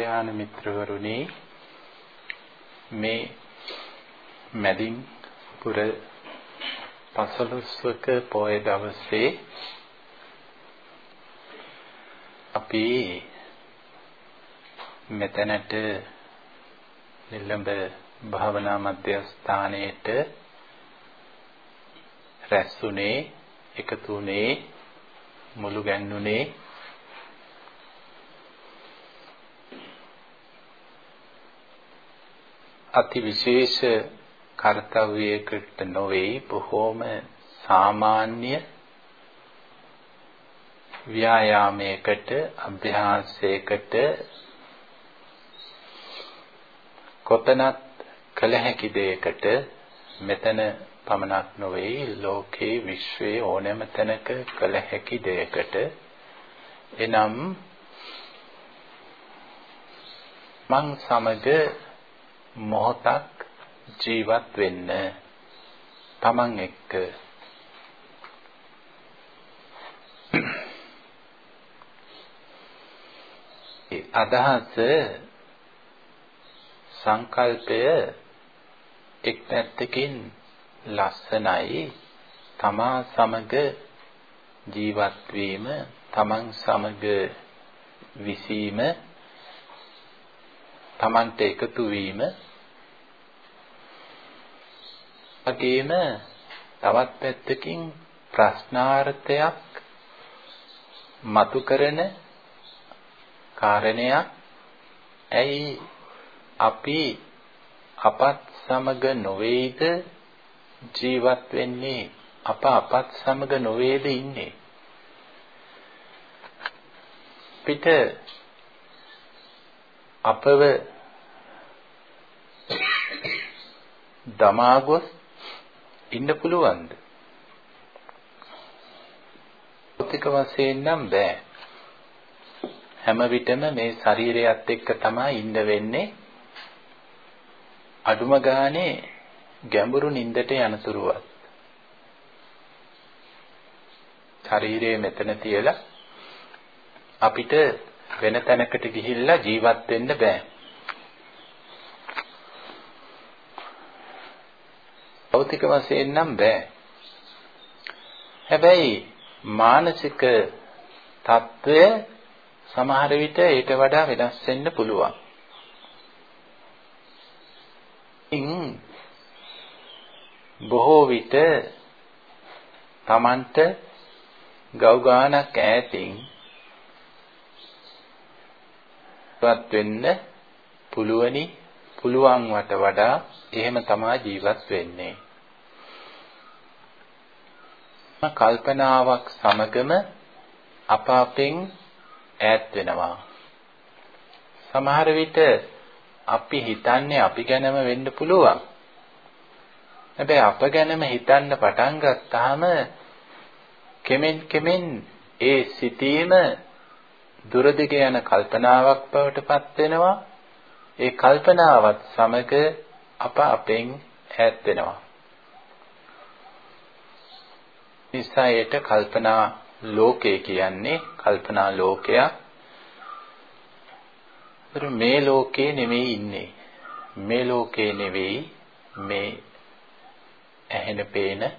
යාන මිත්‍රවරුනි මේ මැදින් පුර පසළොස්වක පොය දවසේ අපි මෙතනට නිලඹ භාවනා මධ්‍යස්ථානයේට රැස්ුනේ එකතුනේ මුළු ගැන්නුනේ අති විශේෂ කාර්යයකට නොවේ බොහෝම සාමාන්‍ය ව්‍යායාමයකට අභ්‍යාසයකට කොතනත් කළ හැකි දෙයකට මෙතන පමණක් නොවේ ලෝකේ විශ්වයේ ඕනෑම තැනක කළ හැකි දෙයකට. එනම් මං සමග මොහොතක් ජීවත් වෙන්න තමන් එක්ක. අදහස සංකල්පය එක් පැත්තකින් ලස්සනයි. තමා සමග ජීවත් වීම තමන් සමග විසීම තමන්ට එකතු වීම. වගේම තවත් පැත්තකින් ප්‍රශ්නාර්ථයක් මතු කරන කාරණයක්. ඇයි අපි අපත් සමග නොවේද ජීවත් වෙන්නේ? අප අපත් සමග නොවේද ඉන්නේ? පිට අපව දමාගොස් ඉන්න පුළුවන්ද? භෞතික වශයෙන් නම් බෑ. හැම විටම මේ ශරීරයත් එක්ක තමයි ඉන්න වෙන්නේ. අඩුම ගානේ ගැඹුරු නින්දට යනතුරුවත්. ශරීරය මෙතන තියලා අපිට වෙන තැනකට ගිහිල්ලා ජීවත් වෙන්න බෑ. භෞතික වශයෙන් නම් බෑ. හැබැයි මානසික తত্ত্বය සමහර විට ඊට වඩා වෙනස් වෙන්න පුළුවන්. ඉන් බොහෝ විට Tamanට ගව් ගානක් ඈතින් ජීවත් වෙන්න පුළුවනි පුළුවන් වට වඩා එහෙම තමයි ජීවත් වෙන්නේ. කල්පනාවක් සමගම අප අපෙන් ඈත් වෙනවා. සමහර විට අපි හිතන්නේ අපි ගැනම වෙන්න පුළුවන්. හැබැයි අප ගැනම හිතන්න පටන් ගත්තාම කෙමෙන් කෙමෙන් ඒ සිතීම දුරදිග යන කල්පනාවක් බවට පත් වෙනවා. ඒ කල්පනාවත් සමග අප අපෙන් ඈත් වෙනවා. නිසායට කල්පනා ලෝකය කියන්නේ කල්පනා ලෝකයක්. මේ ලෝකේ නෙමෙයි ඉන්නේ. මේ ලෝකේ නෙවෙයි මේ ඇහෙන පේන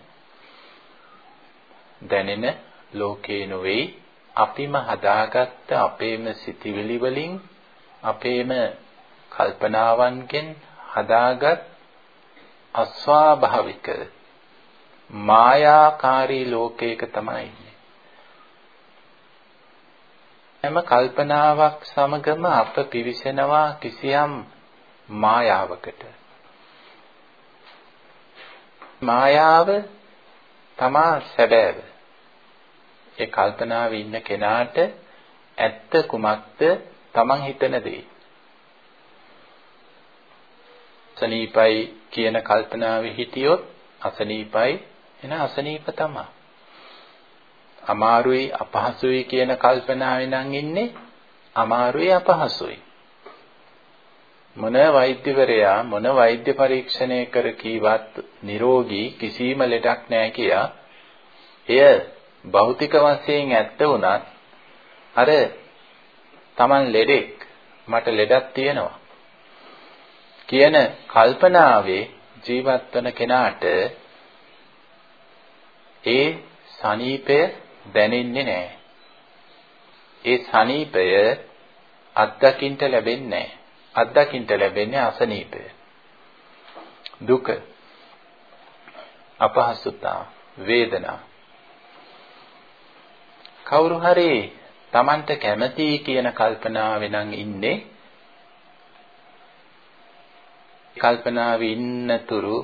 දැනෙන ලෝකේ නෙවෙයි අපිම හදාගත්ත අපේම සිතිවිලි වලින් අපේම කල්පනාවන්ගෙන් හදාගත් අස්වාභාවික මායාකාරී ලෝකයක තමයි ඉන්නේ. හැම කල්පනාවක් සමගම අප පිවිසෙනවා කිසියම් මායාවකට. මායාව තමා සැබෑව. ඒ කල්පනාවේ ඉන්න කෙනාට ඇත්ත කුමක්ද තමන් හිතන දේ. අසනීපයි කියන කල්පනාවේ හිටියොත් අසනීපයි එන අසනීප තමයි. අමාරුයි අපහසුයි කියන කල්පනාවේ නම් ඉන්නේ අමාරුයි අපහසුයි. මොන වෛද්‍යවරයා මොන වෛද්‍ය පරීක්ෂණය කර කීවත් නිරෝගී කිසිම ලෙඩක් නැහැ කියා එය භෞතික වශයෙන් ඇත්ත වුණත් අර Taman ලෙඩෙක් මට ලෙඩක් තියෙනවා කියන කල්පනාවේ ජීවත් වන කෙනාට ඒ සනීපය දැනෙන්නේ නැහැ. ඒ සනීපය අත්දකින්න ලැබෙන්නේ නැහැ. අත්දකින්න ලැබෙන්නේ අසනීපය. දුක අපහසුතා වේදනා කවුරු හරි Tamanට කැමති කියන කල්පනාවේ නම් ඉන්නේ. කල්පනාවේ ඉන්නතුරු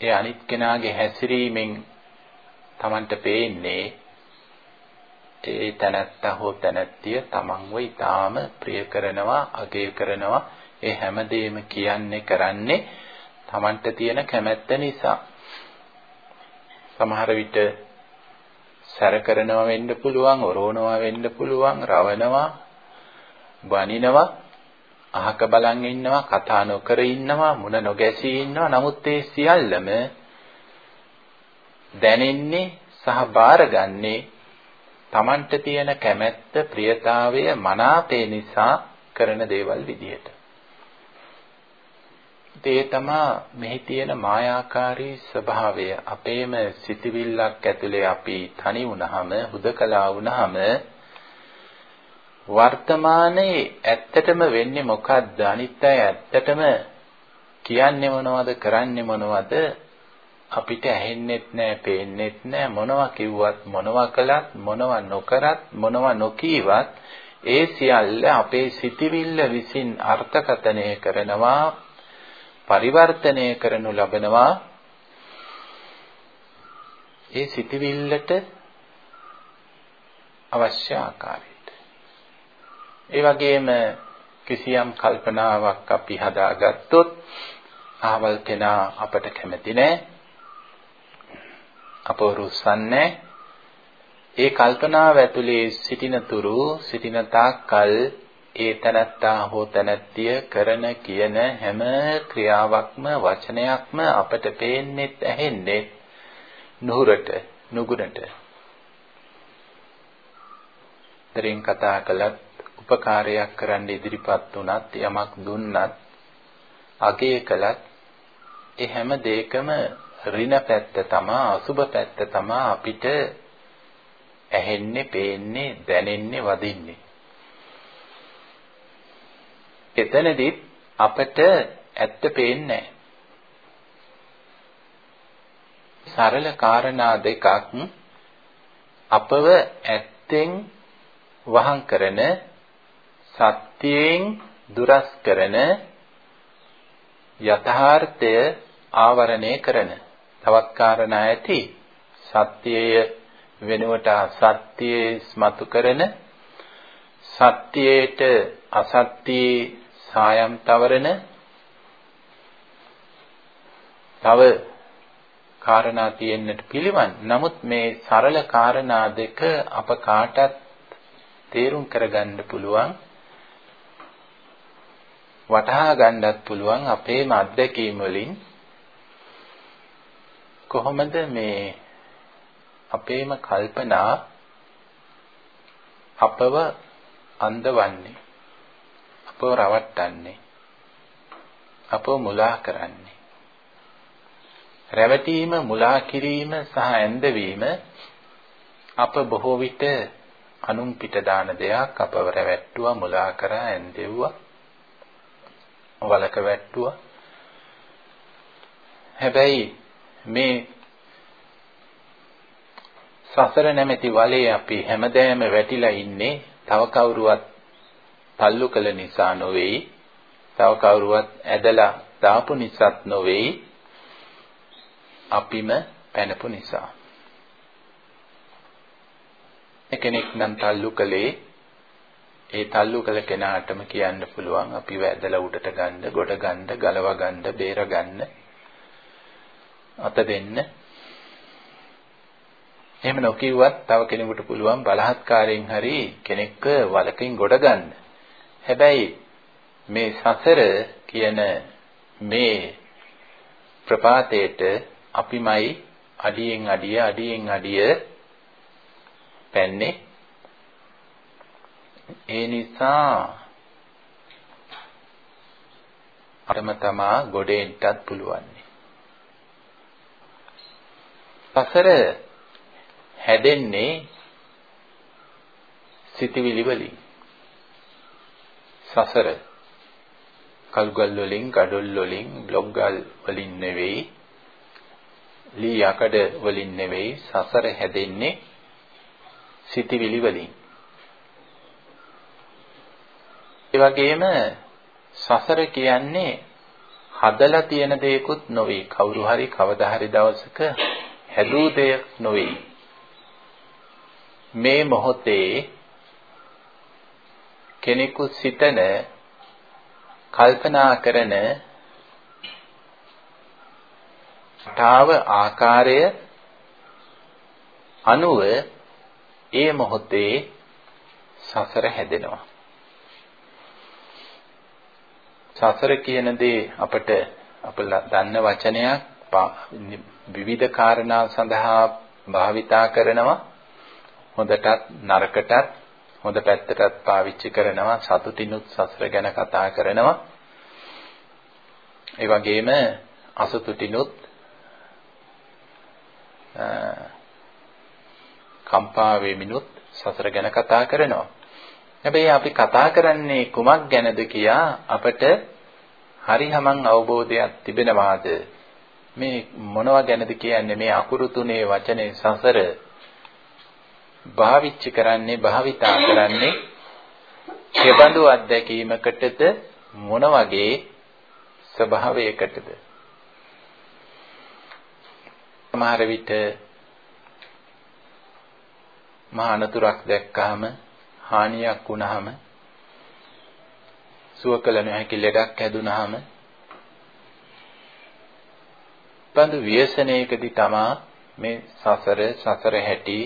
ඒ අනිත් කෙනාගේ හැසිරීමෙන් Tamanට පේන්නේ ඒ තැනත්තා හෝ තැනැත්තිය තමන්ව ඊටාම ප්‍රිය කරනවා අගය කරනවා. ඒ හැමදේම කියන්නේ කරන්නේ තමන්ට තියෙන කැමැත්ත නිසා. සමහර විට සැර කරනවා වෙන්න පුළුවන් ඔරෝනවා වෙන්න පුළුවන් රවනවා බනිනවා අහක බලන් ඉන්නවා කතා නොකර ඉන්නවා මුණ නොගැසී ඉන්නවා නමුත් ඒ සියල්ලම දැනෙන්නේ සහ බාරගන්නේ Tamanට තියෙන කැමැත්ත ප්‍රියතාවය මනාපේ නිසා කරන දේවල් විදියට. ඒ තමා මෙහි තියෙන මායාකාරී ස්වභාවය අපේම සිතවිල්ලක් ඇතුලේ අපි තනි වුණාම හුදකලා වුණාම වර්තමානයේ ඇත්තටම වෙන්නේ මොකද්ද? අනිත් අය ඇත්තටම කියන්නේ මොනවද කරන්නේ මොනවද? අපිට ඇහෙන්නෙත් නෑ, පේන්නෙත් නෑ. මොනවා කිව්වත් මොනවා කළත් මොනවා නොකරත් මොනවා නොකීවත් ඒ සියල්ල අපේ සිතිවිල්ල විසින් අර්ථකථනය කරනවා පරිවර්තනය කරනු ලබනවා. ඒ සිතිවිල්ලට අවශ්‍ය ආකාරයට. ඒ වගේම කිසියම් කල්පනාවක් අපි හදාගත්තොත් ආවල් කෙනා අපට කැමති නැහැ අපව රුස්සන්නේ ඒ කල්පනාව ඇතුලේ සිටින තුරු සිටින තාක්කල් ඒ තනත්තා හෝ තනත්තිය කරන කියන හැම ක්‍රියාවක්ම වචනයක්ම අපට පේන්නෙත් ඇහෙන්නෙත් නුහුරට නුගුණට දරින් කතා කළත් උපකාරයක් කරන්න ඉදිරිපත් වුණත් යමක් දුන්නත් අගය කළත් ඒ හැම දෙයකම ඍණ පැත්ත තමා අසුබ පැත්ත තමා අපිට ඇහෙන්නේ, පේන්නේ, දැනෙන්නේ, වදින්නේ. එතනදිත් අපට ඇත්ත පේන්නේ සරල කාරණා දෙකක් අපව ඇත්තෙන් වහං කරන සත්‍යයෙන් දුරස් කරන යථාර්ථය ආවරණය කරන. තවත් කාරණා ඇති. සත්‍යය වෙනුවට අසත්‍යයේ ස්මතු කරන සත්‍යයට අසත්‍යයේ සායම් තවරන තව කාරණා තියෙන්නට පිළිවන්. නමුත් මේ සරල කාරණා දෙක අප කාටත් තේරුම් කරගන්න පුළුවන්. වටහා ගන්නත් පුළුවන් අපේම අත්දැකීම් වලින් කොහොමද මේ අපේම කල්පනා අපව අන්දවන්නේ අපව රවට්ටන්නේ අපව මුලා කරන්නේ. රැවටීම මුලා කිරීම සහ ඇඳවීම අප බොහෝ විට අනුන් පිට දාන දෙයක්. අපව රැවට්ටුවා මුලා කරා ඇඳෙව්වා වලක වැට්ටුවා. හැබැයි මේ සසර නැමැති වලේ අපි හැමදෑම වැටිලා ඉන්නේ තව කවුරුවත් තල්ලු කළ නිසා නොවේයි තව කවුරුවත් ඇදලා දාපු නිසාත් නොවේයි අපිම පැනපු නිසා කෙනෙක් නම් තල්ලු කළේ ඒ තල්ලු කළ කෙනාටම කියන්න පුළුවන් අපි වැදලා උඩට ගන්න, ගොඩ ගන්න, ගලව ගන්න, බේර ගන්න අත දෙන්න. එහෙම නොකියුවත් තව කෙනෙකුට පුළුවන් බලහත්කාරයෙන් හරි කෙනෙක්ව වලකින් ගොඩ ගන්න. හැබැයි මේ සසර කියන මේ ප්‍රපාතයට අපිමයි අඩියෙන් අඩිය අඩියෙන් අඩිය පැන්නේ ඒ නිසා අරම තමා ගොඩේන්ටත් පුළුවන්. සසර හැදෙන්නේ සිතවිලි වලින්. සසර කල්ගල් වලින්, gadol වලින්, බ්ලොග් ගල් වලින් නෙවෙයි, ලී යකඩ වලින් නෙවෙයි සසර හැදෙන්නේ සිතවිලි වලින්. ඒ වගේම සසර කියන්නේ හදලා තියෙන දෙයක්ුත් නොවේ. කවුරු හරි කවදා හරි දවසක හැදූ දෙයක් නොවේ. මේ මොහොතේ කෙනෙකු සිතන කල්පනා කරන තාව ආකාරය අනුව ඒ මොහොතේ සසර හැදෙනවා. සසර කියන දේ අපට අප දන්න වචනයක් විවිධ කාරණා සඳහා භාවිතා කරනවා. හොඳටත් නරකටත් හොඳ පැත්තටත් පාවිච්චි කරනවා සතුටිනුත් සසර ගැන කතා කරනවා. ඒ වගේම අසතුටිනුත් කම්පා වෙමිනුත් සසර ගැන කතා කරනවා. හැබැයි අපි කතා කරන්නේ කුමක් ගැනද කියා අපට හරිහමං අවබෝධයක් තිබෙනවාද? මේ මොනවා ගැනද කියන්නේ? මේ අකුරු තුනේ වචනේ සසර භාවිච්චි කරන්නේ භාවිතා කරන්නේ කෙබඳු අත්දැකීමකටද මොන වගේ ස්වභාවයකටද? සමහර විට මහා අනතුරක් දැක්කාම හානියක් වුණාම සුව කළ නොහැකි ලෙඩක් හැදුනහම බඳු ව්‍යසනයකදී තමා මේ සසර සසර හැටි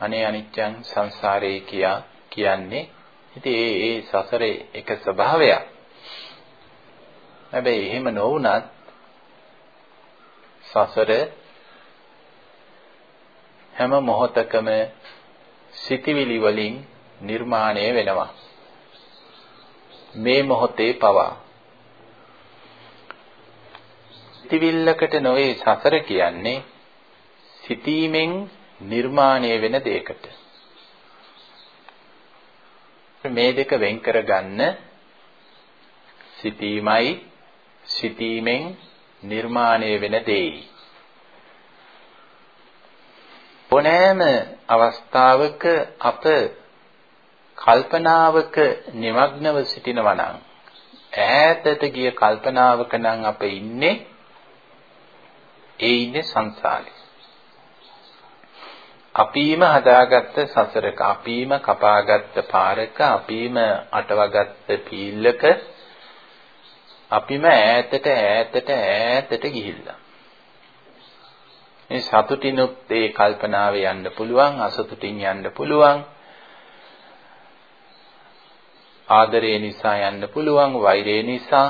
අනේ අනිච්චං සංසාරේ කියා කියන්නේ. ඉතින් ඒ ඒ සසරේ එක ස්වභාවයක්. හැබැයි එහෙම නොවුනත් සසර හැම මොහොතකම සිටිවිලි වලින් නිර්මාණය වෙනවා. මේ මොහොතේ පවා. සිටිවිල්ලකට නොවේ සසර කියන්නේ සිටීමෙන් නිර්මාණය වෙන දෙයකට මේ දෙක වෙන් කරගන්න සිටීමයි සිටීමෙන් නිර්මාණය වෙන දෙයි ඕනෑම අවස්ථාවක අප කල්පනාවක නිමග්නව සිටිනවා නම් ඈතට ගිය කල්පනාවක නම් අප ඉන්නේ ඒ ඉන්නේ සංසාරේ. අපීම හදාගත්ත සසරක අපීම කපාගත්ත පාරක අපීම අටවගත්ත පීල්ලක අපිම ඈතට ඈතට ඈතට ගිහිල්ලා. මේ සතුටිනුත් ඒ කල්පනාවේ යන්න පුළුවන් අසතුටින් යන්න පුළුවන්. ආදරය නිසා යන්න පුළුවන් වෛරය නිසා.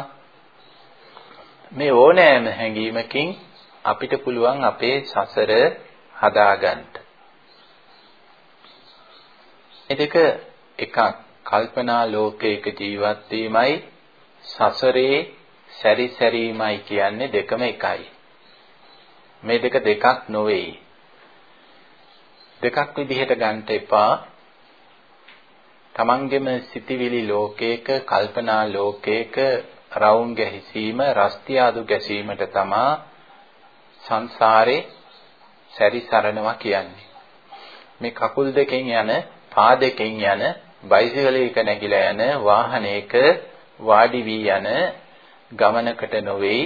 මේ ඕනෑම හැඟීමකින් අපිට පුළුවන් අපේ සසර හදාගන්න. එදක එකක් කල්පනා ලෝකයක ජීවත් වීමයි සසරේ සැරිසැරීමයි කියන්නේ දෙකම එකයි. මේ දෙක දෙකක් නොවේයි. දෙකක් විදිහට ගන්න එපා. තමන්ගෙම සිටිවිලි ලෝකයක කල්පනා ලෝකයක රවුම් ගැහිසීම රස්තියාදු ගැසීමට තමා සංසාරේ සැරිසරනවා කියන්නේ. මේ කකුල් දෙකෙන් යන පා දෙකෙන් යන බයිසිකලයක නැගිලා යන වාහනයක වාඩි වී යන ගමනකට නොවේයි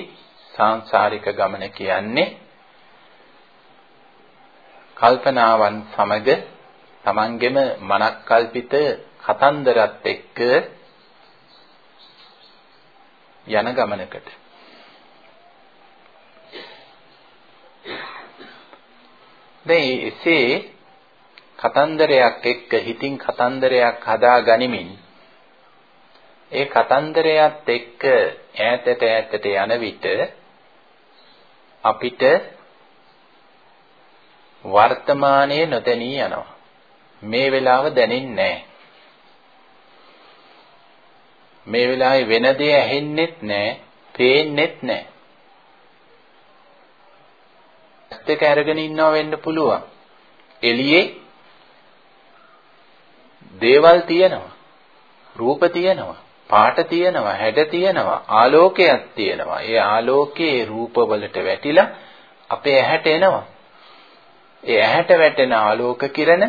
සාංශාරික ගමන කියන්නේ. කල්පනාවන් සමග තමන්ගෙම මනක් කල්පිත කතන්දරත් එක්ක යන ගමනකට. දැන් එසේ කතන්දරයක් එක්ක හිතින් කතන්දරයක් හදා ගනිමින් ඒ කතන්දරයත් එක්ක ඈතට ඈතට යන විට අපිට වර්තමානයේ නොදැනී යනවා. මේ වෙලාව දැනෙන්නේ නැහැ. මේ වෙලාවේ වෙන දේ ඇහෙන්නෙත් නැහැ, පේන්නෙත් නැහැ. දෙක අරගෙන ඉන්නව වෙන්න පුළුවන්. එළියේ දේවල් තියෙනවා. රූප තියෙනවා. පාට තියෙනවා, හැඩ තියෙනවා, ආලෝකයක් තියෙනවා. ඒ ආලෝකයේ රූපවලට වැටිලා අපේ ඇහැට එනවා. ඒ ඇහැට වැටෙන ආලෝක කිරණ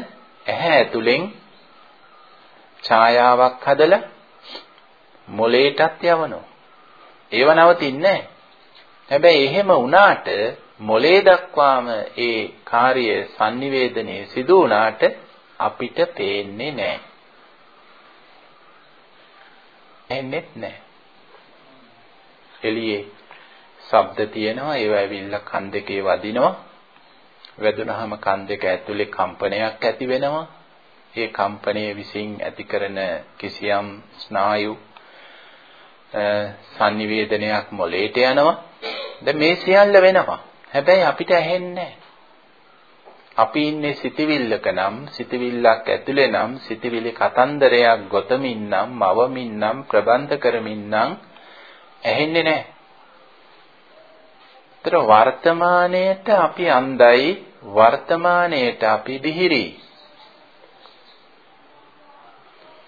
ඇහැ ඇතුලෙන් ඡායාවක් හදලා මොලේටත් යවනවා. ඒව නවතින්නේ හැබැයි එහෙම වුණාට මොලේ දක්වාම ඒ කාර්ය sannivedanaya සිදු වුණාට අපිට පේන්නේ නැහැ. එන්නේත් නැහැ. එළියේ ශබ්ද තියෙනවා ඒව ඇවිල්ලා කන් දෙකේ වදිනවා. වැදුනහම කන් දෙක ඇතුලේ කම්පනයක් ඇති වෙනවා. ඒ කම්පනය විසින් ඇති කරන කිසියම් ස්නායු sannivedanayak මොලේට යනවා. දැන් මේ සියල්ල වෙනවා. හැබැයි අපිට ඇහෙන්නේ අපි ඉන්නේ සිතවිල්ලක නම් සිතවිල්ලක් ඇතුලේ නම් සිතවිලි කතන්දරයක් ගොතමින් නම් මවමින් නම් ප්‍රබන්ධ කරමින් නම් ඇහෙන්නේ නැහැ. ඒතර වර්තමානයේට අපි අන්දයි වර්තමානයේට අපි බිහිරි.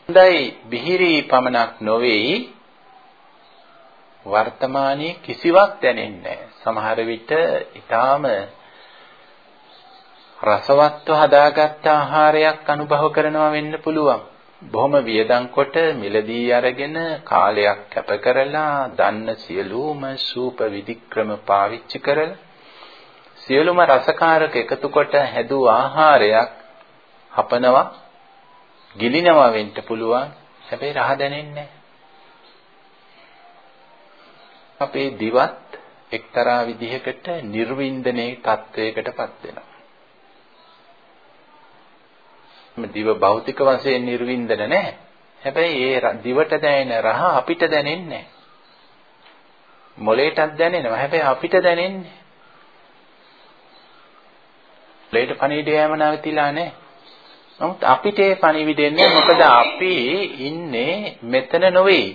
අන්දයි බිහිරි පමණක් නොවේයි වර්තමානයේ කිසිවක් දැනෙන්නේ සමහර විට ඊටාම රසවත්ව හදාගත්ත ආහාරයක් අනුභව කරනවා වෙන්න පුළුවන්. බොහොම වියදම් කොට මිලදී අරගෙන කාලයක් කැප කරලා දන්න සියලුම සූප විධික්‍රම පාවිච්චි කරලා සියලුම රසකාරක එකතු කොට හැදූ ආහාරයක් හපනවා ගිලිනවා වෙන්න පුළුවන්. හැබැයි රහ දැනෙන්නේ අපේ දිවත් එක්තරා විදිහකට නිර්වින්දනයේ තත්වයකටපත් වෙනවා. දිව භෞතික වශයෙන් නිර්වින්දන නැහැ. හැබැයි ඒ දිවට දැනෙන රහ අපිට දැනෙන්නේ නැහැ. මොලේටත් දැනෙනවා. හැබැයි අපිට දැනෙන්නේ. මොලේට පණිවිඩය යෑම නැවතිලා නැහැ. නමුත් අපිට ඒ පණිවිඩෙන්නේ මොකද අපි ඉන්නේ මෙතන නොවේ.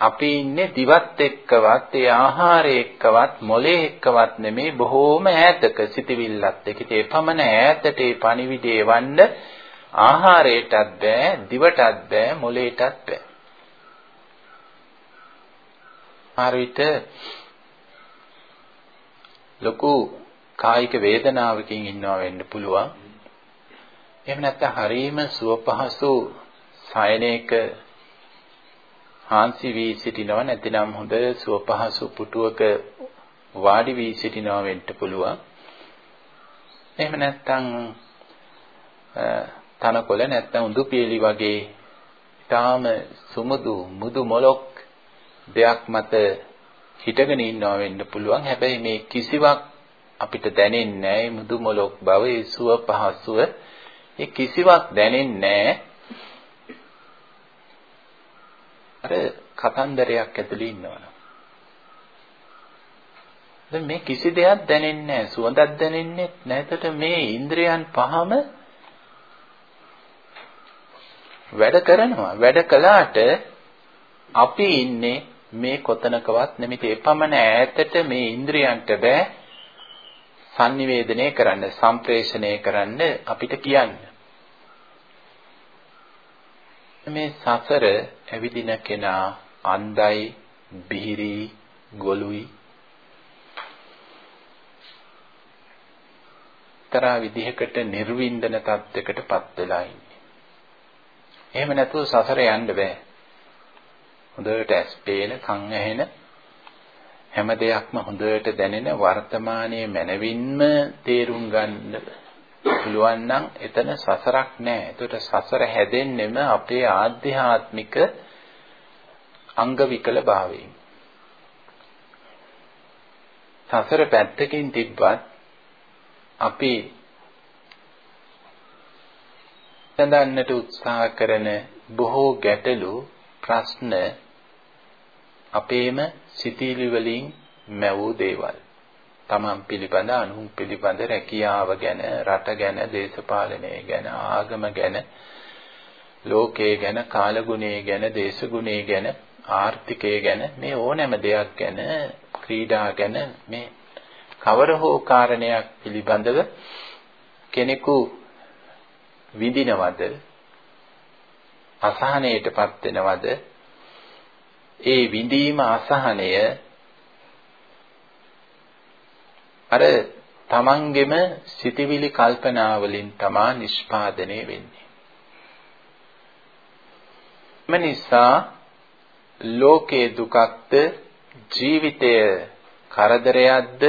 අපි ඉන්නේ දිවත් එක්කවත් ඒ ආහාරය එක්කවත් මොලේ එක්කවත් නෙමේ බොහෝම ඈතක සිටිවිල්ලත්. එක්ක ඒ පමණ ඈතට ඒ පණිවිඩය වන්න ආහාරයටත් බෑ දිවටත් බෑ මොලේටත් බෑ. ආරිත ලොකු කායික වේදනාවකින් ඉන්නවා වෙන්න පුළුවන්. එහෙම නැත්නම් හරීම සුවපහසු සයනයක හාන්සි වී සිටිනවා නැතිනම් හොඳ සුවපහසු පුටුවක වාඩි වී සිටිනවා වෙන්න පුළුවන්. එහෙම නැත්නම් තනකොළ නැත්නම් උඳු පියලි වගේ ඊටාම සුමුදු මුදු මොලොක් දෙයක් මත හිටගෙන ඉන්නවා වෙන්න පුළුවන්. හැබැයි මේ කිසිවක් අපිට දැනෙන්නේ නැහැ මුදු මොලොක් බව ඒ සුව පහසුව ඒ කිසිවක් දැනෙන්නේ නැහැ. අර කතන්දරයක් ඇතුලේ ඉන්නවනම්. දැන් මේ කිසි දෙයක් දැනෙන්නේ නැහැ. සුවඳක් දැනෙන්නේ නැතට මේ ඉන්ද්‍රයන් පහම වැඩ කරනවා. වැඩ කළාට අපි ඉන්නේ මේ කොතනකවත් නෙමෙයි එපමණ ඈතට මේ ඉන්ද්‍රයන්ට බෑ sannivedanaya කරන්න, සම්ප්‍රේෂණය කරන්න අපිට කියන්න. මේ සසර ඇවිදින කෙනා අන්ධයි, බිහිරි, ගොළුයි. තරා විදිහකට නිර්වින්දන තත්යකටපත් වෙලා ඉන්නේ. එහෙම නැතුව සසර යන්න බෑ. හොඳට ඇස් පේන, කන් ඇහෙන හැම දෙයක්ම හොඳට දැනෙන වර්තමානයේ මනවින්ම තේරුම් ගන්න පුළුවන් නම් එතන සසරක් නෑ. ඒකට සසර හැදෙන්නෙම අපේ ආධ්‍යාත්මික අංග විකල භාවයෙන්. සසර පැත්තකින් තිබ්බත් අපි සඳන්නට උත්සාහ කරන බොහෝ ගැටලු ප්‍රශ්න අපේම සිතීලි වලින් මැවූ දේවල්. තමන් පිළිබඳ අනුන් පිළිබඳ රැකියාව ගැන රට ගැන දේශපාලනය ගැන ආගම ගැන ලෝකයේ ගැන, කාලගුණය ගැන, දේශගුණය ගැන, ආර්ථිකය ගැන මේ ඕනෑම දෙයක් ගැන, ක්‍රීඩා ගැන මේ කවර හෝ කාරණයක් පිළිබඳව කෙනෙකු විඳිනවද අසහනයටපත් වෙනවද ඒ විඳීම අසහනය අර තමන්ගෙම සිටිවිලි කල්පනා වලින් තමා නිෂ්පාදනය වෙන්නේ. එම නිසා ලෝකේ දුකක්ද ජීවිතය කරදරයක්ද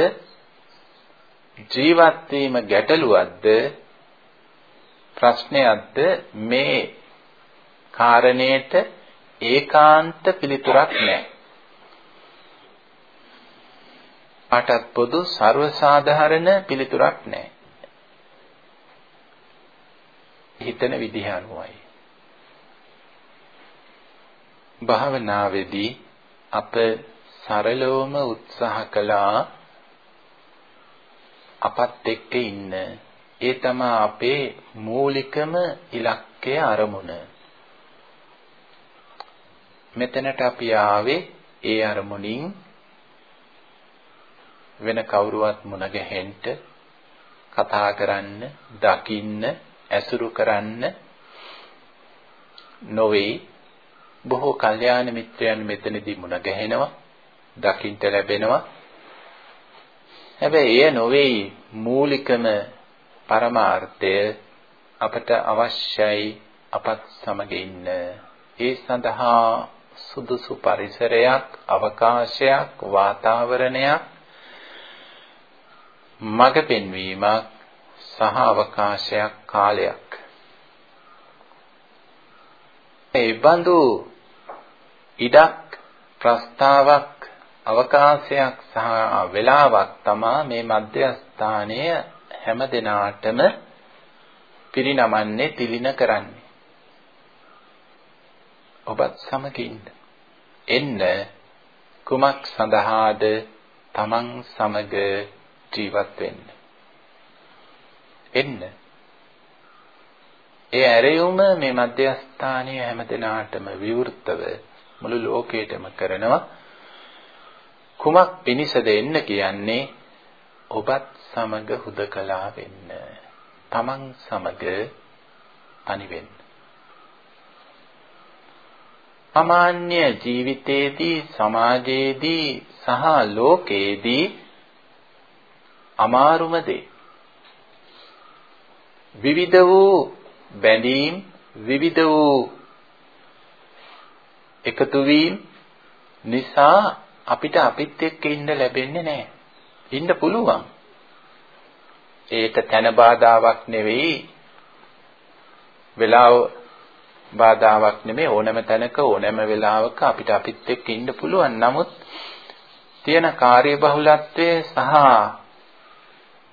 ජීවත් වීම ගැටලුවක්ද ප්‍රශ්නයක්ද මේ කාරණේට ඒකාන්ත පිළිතුරක් නැහැ. පාටත් පොදු ਸਰවසාධාරණ පිළිතුරක් නැහැ. හිතන විදිහ අනුවයි. භාවනාවේදී අප සරලවම උත්සාහ කළා අපත් එක්ක ඉන්න ඒ තමයි අපේ මූලිකම ඉලක්කය අරමුණ මෙතනට අපි ආවේ ඒ අරමුණින් වෙන කවුරුවත් මුණ ගැහෙන්න කතා කරන්න දකින්න ඇසුරු කරන්න නොවේ. බොහෝ කල්යාණ මිත්‍රයන් මෙතනදී මුණ ගැහෙනවා දකින්න ලැබෙනවා. හැබැයි එය නොවේ මූලිකම පරමාර්ථය අපට අවශ්‍යයි අපත් සමග ඉන්න. ඒ සඳහා සුදුසු පරිසරයක් අවකාශයක් වාතාවරණයක් මඟ පෙන්වීමක් සහ අවකාශයක් කාලයක්. ඒ බඳු ඉඩක් ප්‍රස්තාවක් අවකාශයක් සහ වේලාවක් තමා මේ මධ්‍යස්ථානය හැම දිනාටම පිරිනමන්නේ තිලින කරන්නේ. ඔබත් සමගින් එන්න කුමක් සඳහාද? තමන් සමග ජීවත් වෙන්න. එන්න. ඒ ඇරයුම මේ මධ්‍යස්ථානයේ හැමදෙනාටම විවෘතව මුළු ලෝකයටම කරනවා. කුමක් පිණිසද එන්න කියන්නේ ඔබත් සමග හුදකලා වෙන්න. තමන් සමග තනි වෙන්න සාමාන්‍ය ජීවිතයේදී සමාජයේදී සහ ලෝකයේදී අමාරුම දේ විවිධ වූ බැඳීම් විවිධ වූ එකතු වීම නිසා අපිට අපිත් එක්ක ඉන්න ලැබෙන්නේ නැහැ. ඉන්න පුළුවන්. ඒක තන බාධාවක් නෙවෙයි. වෙලාව බාධාවක් නෙමෙයි ඕනෑම තැනක ඕනෑම වෙලාවක අපිට අපිත් එක්ක ඉන්න පුළුවන්. නමුත් තියෙන කාර්යබහුලත්වය සහ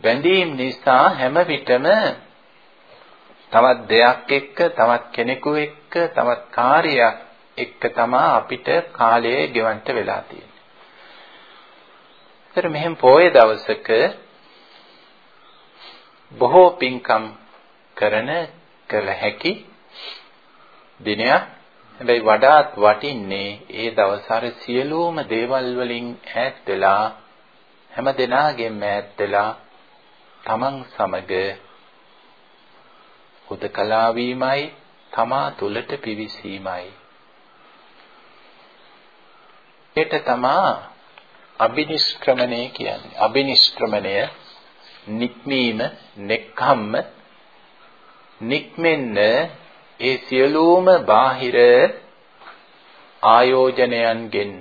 බැඳීම් නිසා හැම විටම තවත් දෙයක් එක්ක තවත් කෙනෙකු එක්ක තවත් කාර්යයක් එක්ක තමයි අපිට කාලය ගෙවන්න වෙලා තියෙන්නේ. ඒතර මෙහෙම පොයේ දවසක බොහෝ පින්කම් කරන කළ හැකි දිනයක් හැබැයි වඩාත් වටින්නේ ඒ දවස් අර සියලුම දේවල් වලින් ඈත් වෙලා හැම දිනාගෙම ඈත් වෙලා තමන් සමග හුදකලා වීමයි තමා තුළට පිවිසීමයි. ඒට තමා අබිනිෂ්ක්‍රමණය කියන්නේ අබිනිෂ්ක්‍රමණය නික්මීම නෙක්ඛම්ම නික්මෙන්න ඒ සියලුම බාහිර ආයෝජනයන්ගෙන්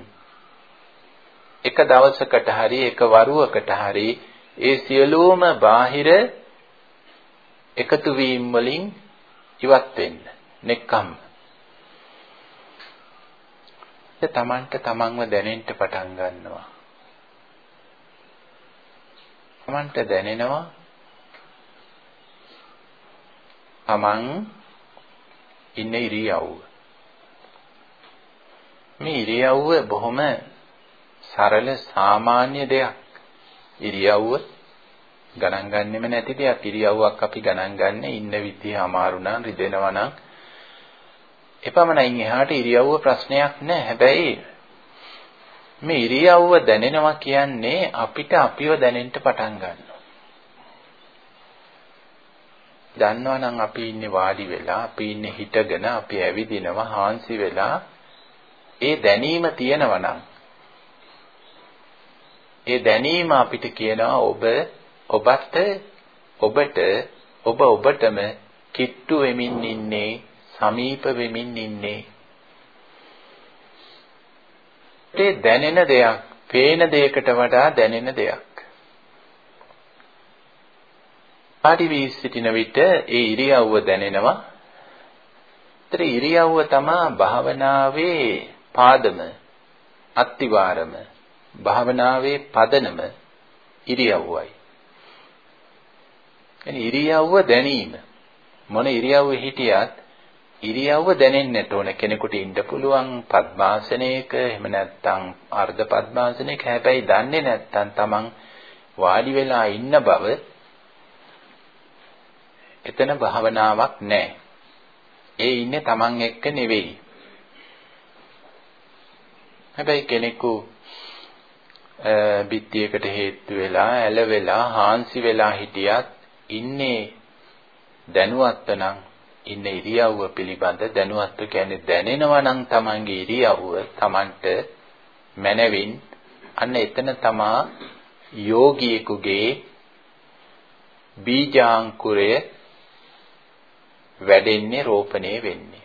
එක දවසකට හරි එක වරුවකට හරි ඒ සියලුම බාහිර එකතු වීම වලින් ඉවත් වෙන්න නෙක්ඛම්ම ඒ තමන්ට තමන්ව දැනෙන්න පටන් ගන්නවා තමන්ට දැනෙනවා තමන් ඉන්න ඉරියව්ව. මේ ඉරියව්ව බොහොම සරල සාමාන්‍ය දෙයක්. ඉරියව්ව ගණන් ගන්නෙම නැති දෙයක්. ඉරියව්වක් අපි ගණන් ගන්න ඉන්න විදිහ අමාරු නම් රිදෙනවා නම් එපමණයින් එහාට ඉරියව්ව ප්‍රශ්නයක් නැහැ. හැබැයි මේ ඉරියව්ව දැනෙනවා කියන්නේ අපිට අපිව දැනෙන්න පටන් ගන්නවා. දන්නවා නම් අපි ඉන්නේ වාඩි වෙලා, අපි ඉන්නේ හිටගෙන, අපි ඇවිදිනවා, හාන්සි වෙලා ඒ දැනීම තියෙනවා නම් ඒ දැනීම අපිට කියනවා ඔබ ඔබට ඔබට ඔබ ඔබටම කිට්ටු වෙමින් ඉන්නේ සමීප වෙමින් ඉන්නේ. ඒ දැනෙන දෙයක් පේන දෙයකට වඩා දැනෙන දෙයක්. පාටි වී සිටින විට ඒ ඉරියව්ව දැනෙනවා. ඒතර ඉරියව්ව තමයි භාවනාවේ පාදම අත්තිවාරම. භාවනාවේ පදනම ඉරියව්වයි. يعني ඉරියව්ව දැනීම. මොන ඉරියව්ව හිටියත් ඉරියව්ව දැනෙන්නට ඕන කෙනෙකුට ඉන්න පුළුවන් පద్මාසනයක එහෙම නැත්නම් අර්ධ පద్මාසනයක හැබැයි දන්නේ නැත්නම් තමන් වාඩි වෙලා ඉන්න බව එතන භවනාවක් නැහැ. ඒ ඉන්නේ තමන් එක්ක නෙවෙයි. හැබැයි කෙනෙකු බිත්තියකට හේතු වෙලා ඇල වෙලා හාන්සි වෙලා හිටියත් ඉන්නේ දැනුවත්ව නම් ඉන්න ඉරියව්ව පිළිබඳ දැනුවත්ව කියන්නේ දැනෙනවා නම් Tamange ඉරියව්ව Tamanට මනවින් අන්න එතන තමා යෝගියෙකුගේ බීජාංකුරය වැඩෙන්නේ රෝපණය වෙන්නේ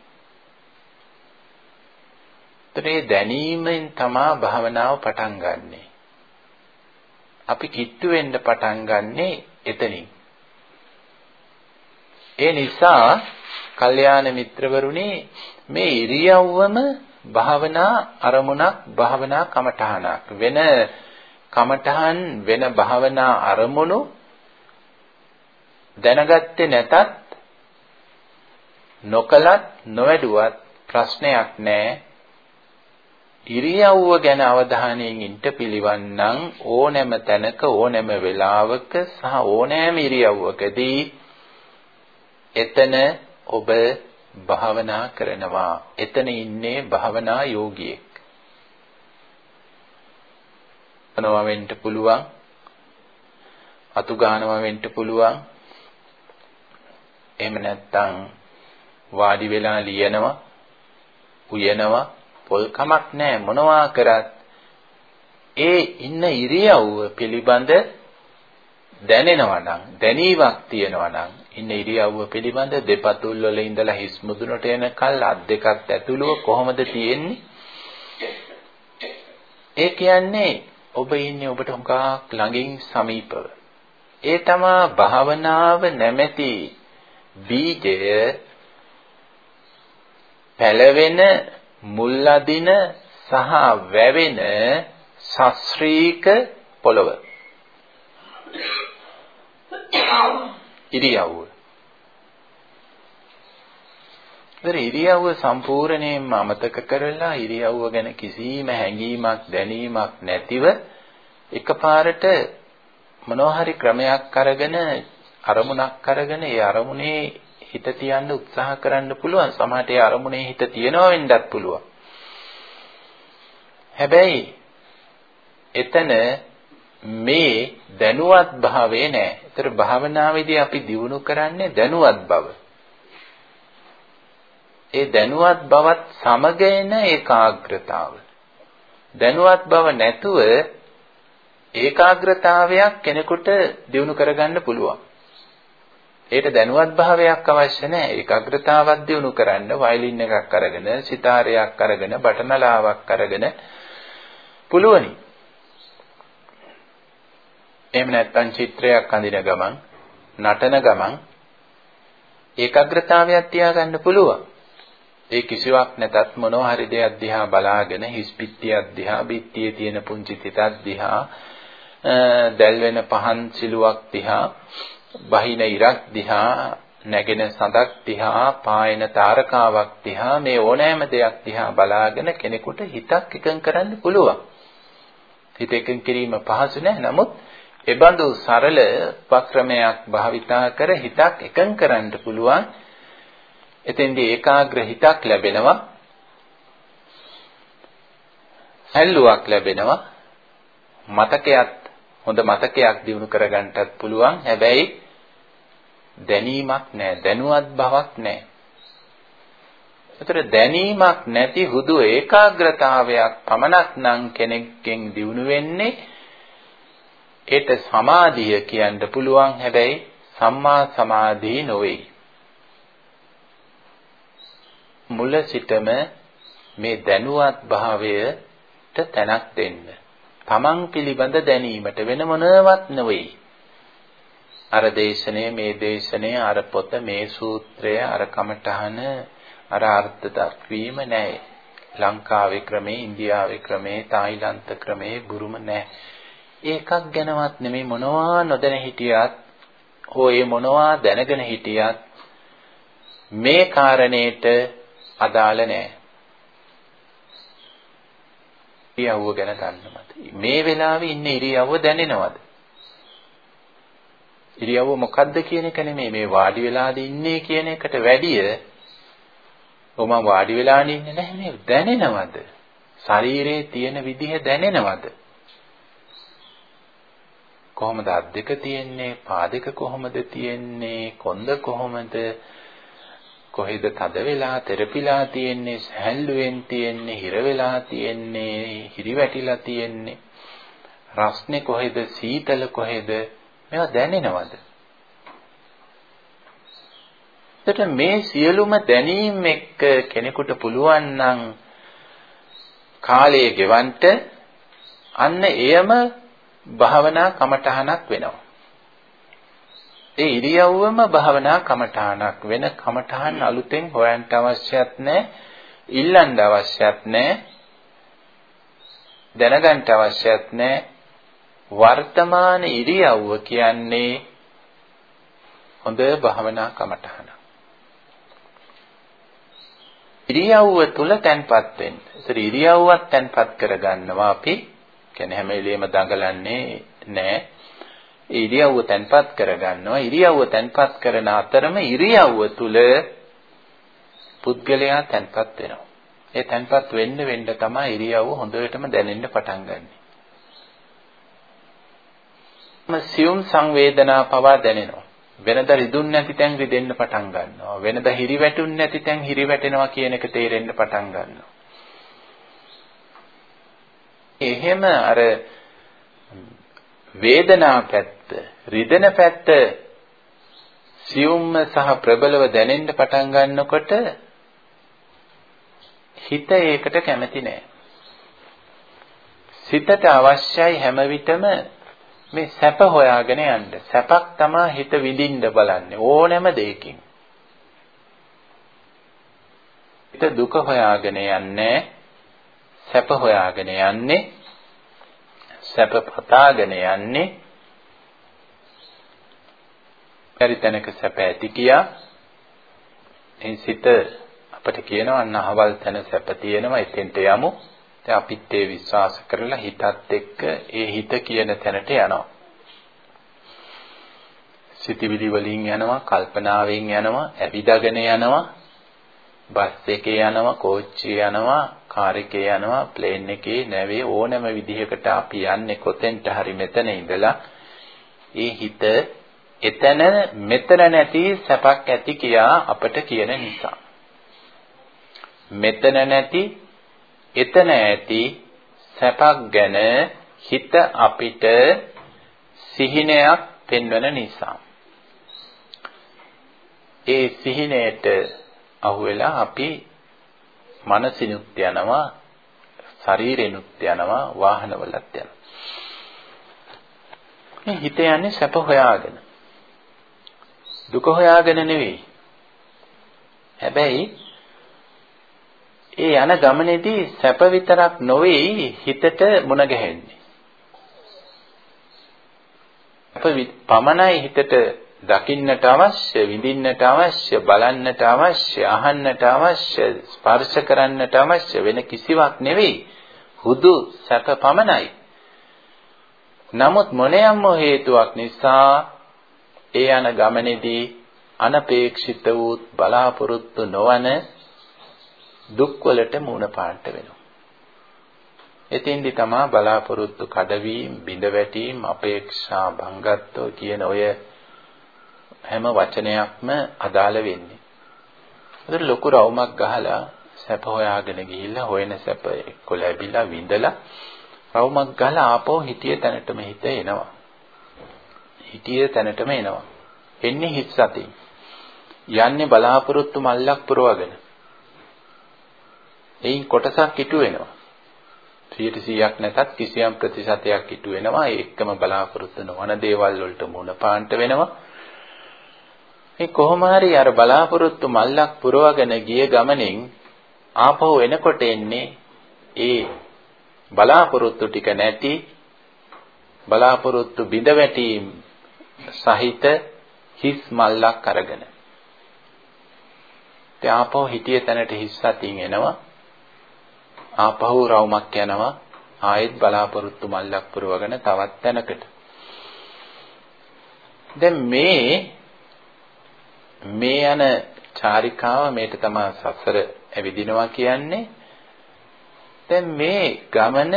ඒතරේ දැනීමෙන් තමා භාවනාව පටන් ගන්නෙ. අපි කිට්ටු වෙන්න පටන් ගන්නෙ එතනින්. ඒ නිසා කල්යාණ මිත්‍රවරුනි මේ ඉරියව්වම භාවනා අරමුණක් භාවනා කමඨහනක් වෙන කමඨහන් වෙන භාවනා අරමුණු දැනගත්තේ නැතත් නොකලත් නොවැඩුවත් ප්‍රශ්නයක් නැහැ ඉරියව්ව ගැන අවධානයෙන් ඉන්න පිළිවන්නම් ඕනෑම තැනක ඕනෑම වෙලාවක සහ ඕනෑම ඉරියව්වකදී එතන ඔබ භාවනා කරනවා. එතන ඉන්නේ භාවනා යෝගියෙක්. අනවා වෙන්න පුළුවන්. අතු ගන්නවා වෙන්න පුළුවන්. එහෙම නැත්නම් වාඩි වෙලා ලියනවා උයනවා. පොල් කමක් නැහැ මොනවා කරත් ඒ ඉන්න ඉරියව්ව පිළිබඳ දැනෙනවා නම් දැනීමක් තියෙනවා නම් ඉන්න ඉරියව්ව පිළිබඳ දෙපතුල් වල ඉඳලා හිස් මුදුනට එනකල් අත් දෙකත් ඇතුළුව කොහොමද තියෙන්නේ? ඒ කියන්නේ ඔබ ඉන්නේ ඔබට හුඟක් ළඟින් සමීපව. ඒ තමා භාවනාව නැමැති බීජය පැලවෙන මුල් අදින සහ වැවෙන ශාස්ත්‍රීක පොළව. ඉරියව්ව. ඉතින් ඉරියව්ව සම්පූර්ණයෙන්ම අමතක කරලා ඉරියව්ව ගැන කිසිම හැඟීමක් දැනීමක් නැතිව එකපාරට මොනවා හරි ක්‍රමයක් අරගෙන අරමුණක් අරගෙන ඒ අරමුණේ හිත තියන්න උත්සාහ කරන්න පුළුවන්. සමහරට ඒ අරමුණේ හිත තියනවා වෙන්නත් පුළුවන්. හැබැයි එතන මේ දැනුවත් භාවය නෑ. ඒතර භාවනාවේදී අපි දිනු කරන්නේ දැනුවත් බව. ඒ දැනුවත් බවත් සමග එන ඒකාග්‍රතාව. දැනුවත් බව නැතුව ඒකාග්‍රතාවයක් කෙනෙකුට දිනු කරගන්න පුළුවන්. ඒට දැනුවත් භාවයක් අවශ්‍ය නැහැ. ඒකාග්‍රතාවක් දිනු කරන්න වයලින් එකක් අරගෙන, සිතාරයක් අරගෙන, බටනලාවක් අරගෙන පුළුවනි. එහෙම නැත්නම් චිත්‍රයක් අඳින ගමන්, නටන ගමන් ඒකාග්‍රතාවයක් තියාගන්න පුළුවන්. ඒ කිසිවක් නැතත් මොනවා හරි දෙයක් දිහා බලාගෙන හිස් පිටියක් දිහා, පිටියේ තියෙන පුංචි තිතක් දිහා, දැල් වෙන පහන් සිලුවක් දිහා බහින ඉරක් දිහා නැගෙන සඳක් දිහා පායන තාරකාවක් දිහා මේ ඕනෑම දෙයක් දිහා බලාගෙන කෙනෙකුට හිතක් එකඟ කරන්න පුළුවන්. හිත එකඟ කිරීම පහසු නෑ. නමුත් එබඳු සරල උපක්‍රමයක් භාවිතා කර හිතක් එකඟ කරන්න පුළුවන්. එතෙන්දී ඒකාග්‍ර හිතක් ලැබෙනවා. සැල්ලුවක් ලැබෙනවා. මතකයක් හොඳ මතකයක් දිනු කරගන්නටත් පුළුවන්. හැබැයි දැනීමක් නැහැ, දැනුවත් බවක් නැහැ. ඒතර දැනීමක් නැති හුදු ඒකාග්‍රතාවයක් පමණක් නම් කෙනෙක්ගෙන් දිනු වෙන්නේ ඒට සමාධිය කියන්න පුළුවන් හැබැයි සම්මා සමාධිය නොවේ. මුල සිටම මේ දැනුවත් භාවයට තැනක් දෙන්න. තමන් පිළිබඳ දැනීමට වෙන මොනවත් නෙවෙයි. අර දේශනේ මේ දේශනේ අර පොත මේ සූත්‍රය අර කමඨහන අර අර්ථ දක්වීම නැහැ. ලංකාවේ ක්‍රමේ, ඉන්දියාවේ ක්‍රමේ, තායිලන්ත ක්‍රමේ, බුරුම නැහැ. ඒකක් ගැනවත් නෙමෙයි මොනවා නොදැන හිටියත්, හෝ ඒ මොනවා දැනගෙන හිටියත් මේ කාරණේට අදාළ නැහැ. ඉරියව්ව ගැන දන්නවද? මේ වෙලාවේ ඉන්න ඉරියව්ව දැනෙනවද? ඉරියව්ව මොකද්ද කියන එක නෙමෙයි මේ වාඩි වෙලාද ඉන්නේ කියන එකට වැඩිය ඔම වාඩි වෙලා ඉන්නේ නැහැ නේ දැනෙනවද? ශරීරයේ තියෙන විදිහ දැනෙනවද? කොහොමද අත් දෙක තියෙන්නේ? පා දෙක කොහොමද තියෙන්නේ? කොන්ද කොහොමද? කොහෙද තද වෙලා, තෙරපිලා තියෙන්නේ? සැහැල්ලුවෙන් තියෙන්නේ? හිර වෙලා තියෙන්නේ? හිරිවැටිලා තියෙන්නේ? රස්නේ කොහෙද? සීතල කොහෙද? මේවා දැනෙනවද? එතකොට මේ සියලුම දැනීම් එක්ක කෙනෙකුට පුළුවන් නම් කාලය ගෙවන්න අන්න එයම භාවනා කමඨහනක් වෙනවා. ඒ ඉරියව්වම භාවනා කමඨහනක් වෙන කමඨහන් අලුතෙන් හොයන්න අවශ්‍යත් නැහැ, ඉල්ලන්න අවශ්‍යත් නැහැ, දැනගන්න අවශ්‍යත් නැහැ. වර්තමාන ඉරියව්ව කියන්නේ හොඳ භාවනා කමඨහන. ඉරියව්ව තුල තැන්පත් වෙන්න. ඒතර ඉරියව්වත් තැන්පත් කරගන්නවා අපි. කියන්නේ හැම වෙලෙම දඟලන්නේ නැහැ. ඒ ඉරියව්ව තැන්පත් කරගන්නවා. ඉරියව්ව තැන්පත් කරන අතරම ඉරියව්ව තුල පුද්ගලයා තැන්පත් වෙනවා. ඒ තැන්පත් වෙන්න වෙන්න තමයි ඉරියව්ව හොඳටම දැනෙන්න පටන් ගන්නෙ. සියුම් සංවේදනා පවා දැනෙනවා. වෙනද රිදුන් නැති තැන් රිදෙන්න පටන් ගන්නවා. වෙනද හිරි වැටුන් නැති තැන් හිරි වැටෙනවා කියන එක තේරෙන්න පටන් ගන්නවා. එහෙම අර වේදනා පැත්ත, රිදෙන පැත්ත සියුම්ම සහ ප්‍රබලව දැනෙන්න පටන් ගන්නකොට හිත ඒකට කැමති නෑ. සිතට අවශ්‍යයි හැම විටම මේ සැප හොයාගෙන යන්න. සැපක් තමයි හිත විඳින්න බලන්නේ ඕනෑම දෙයකින්. හිත දුක හොයාගෙන යන්නේ සැප හොයාගෙන යන්නේ සැප පතාගෙන යන්නේ පරිතනක සැප ඇති කියා එන් සිත අපිට කියනවා අන්න අහවල් තැන සැප තියෙනවා එතෙන්ට යමු දැන් අපිත් ඒ විශ්වාස කරලා හිතත් එක්ක ඒ හිත කියන තැනට යනවා. සිතවිලි වලින් යනවා, කල්පනාවෙන් යනවා, ඇවිදගෙන යනවා, බස් එකේ යනවා, කෝච්චියේ යනවා, කාර් එකේ යනවා, ප්ලේන් එකේ නැවේ ඕනෑම විදිහකට අපි යන්නේ කොතෙන්ට හරි මෙතන ඉඳලා ඒ හිත එතන මෙතන නැති සැපක් ඇති කියා අපට කියන නිසා. මෙතන නැති එතන ඇති සැපක් ගැන හිත අපිට සිහිනයක් පෙන්වන නිසා. ඒ සිහිනයට අහුවෙලා අපි මනසිනුත් යනවා ශරීරෙනුත් යනවා වාහනවලත් යනවා. මේ හිත යන්නේ සැප හොයාගෙන. දුක හොයාගෙන නෙවෙයි. හැබැයි ඒ යන ගමනේදී සැප විතරක් නොවේ හිතට මුණ ගැහෙන්නේ. අප පමණයි හිතට දකින්නට අවශ්‍ය, විඳින්නට අවශ්‍ය, බලන්නට අවශ්‍ය, අහන්නට අවශ්‍ය, ස්පර්ශ කරන්නට අවශ්‍ය වෙන කිසිවක් නෙවෙයි. හුදු සැප පමණයි. නමුත් මොනියම් හේතුවක් නිසා ඒ යන ගමනේදී අනපේක්ෂිත වූ බලාපොරොත්තු නොවන දුක්වලට මුහුණ පාන්න වෙනවා. එතෙන්දි තමයි බලාපොරොත්තු කඩවීම, බිඳ වැටීම, අපේක්ෂා භංගත්ව කියන ඔය හැම වචනයක්ම අදාළ වෙන්නේ. ඒතර ලොකු රවුමක් ගහලා සැප හොයාගෙන ගිහිල්ලා හොයන සැප එක්ක ලැබිලා විඳලා රවුමක් ගහලා ආපහු හිටිය තැනටම හිත එනවා. හිටිය තැනටම එනවා. එන්නේ හිස් සතින්. යන්නේ බලාපොරොත්තු මල්ලක් පුරවගෙන. එයින් කොටසක් ඉටු වෙනවා. 100%ක් නැතත් කිසියම් ප්‍රතිශතයක් ඉටු වෙනවා. ඒ එක්කම බලාපොරොත්තු නොවන දේවල් වලට මුණ පාන්ට වෙනවා. මේ කොහොම හරි අර බලාපොරොත්තු මල්ලක් පුරවගෙන ගිය ගමනින් ආපහු එනකොට එන්නේ ඒ බලාපොරොත්තු ටික නැති බලාපොරොත්තු බිඳ වැටීම් සහිත හිස් මල්ලක් අරගෙන. ඉතින් ආපහු හිටිය තැනට හිස් අතින් එනවා. ආපහු රවුමක් යනවා. ආයෙත් බලාපොරොත්තු මල්ලක් පුරවගෙන තවත් තැනකට. දැන් මේ මේ යන චාරිකාව මේට තමයි සසර ඇවිදිනවා කියන්නේ. දැන් මේ ගමන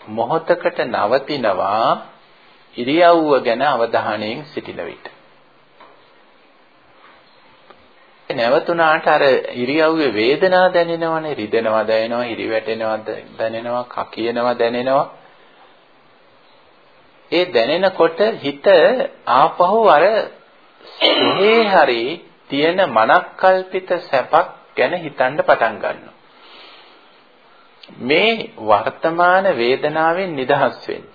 මොහතකට නවතිනවා ඉරියව්ව ගැන අවධානයෙන් සිටින විට. නැවතුණාට අර ඉරියව්වේ වේදනාව දැනෙනවනේ රිදෙනවා දැනෙනවා හිරි වැටෙනවා දැනෙනවා කකියනවා දැනෙනවා ඒ දැනෙනකොට හිත ආපහු අර සිහේ හරි තියෙන මනක්කල්පිත සැපක් ගැන හිතන්න පටන් ගන්නවා මේ වර්තමාන වේදනාවෙන් නිදහස් වෙන්න.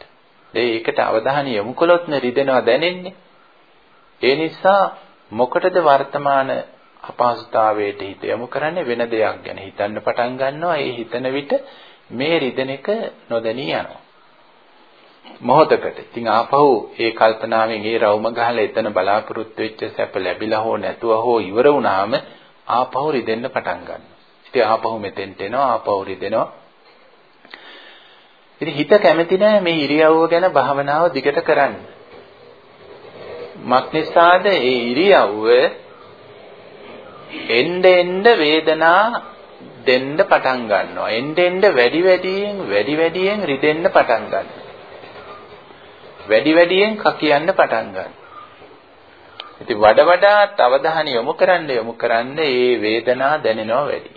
ඒකට අවධානය යොමු කළොත් නේ රිදෙනවා දැනෙන්නේ. ඒ නිසා මොකටද වර්තමාන අපහසුතාවයට හිත යොමු කරන්නේ වෙන දෙයක් ගැන හිතන්න පටන් ගන්නවා. ඒ හිතන විට මේ රිදෙන එක නොදැනී යනවා. මොහොතකට. ඉතින් ආපහු ඒ කල්පනාවෙන් ඒ රවුම ගහලා එතන බලාපොරොත්තු වෙච්ච සැප ලැබිලා හෝ නැතුව හෝ ඉවර වුණාම ආපහු රිදෙන්න පටන් ගන්නවා. ඉතින් ආපහු මෙතෙන්ට එනවා ආපහු රිදෙනවා. ඉතින් හිත කැමති නැහැ මේ ඉරියව්ව ගැන භාවනාව දිගට කරන්න. මක්නිසාද ඒ ඉරියව්ව එන්න එන්න වේදනා දෙන්න පටන් ගන්නවා. එන්න එන්න වැඩි වැඩියෙන් වැඩි වැඩියෙන් රිදෙන්න පටන් ගන්නවා. වැඩි වැඩියෙන් කකියන්න පටන් ගන්නවා. ඉතින් වඩ වඩාත් අවධානය යොමු කරන්න යොමු කරන්න මේ වේදනා දැනෙනවා වැඩි.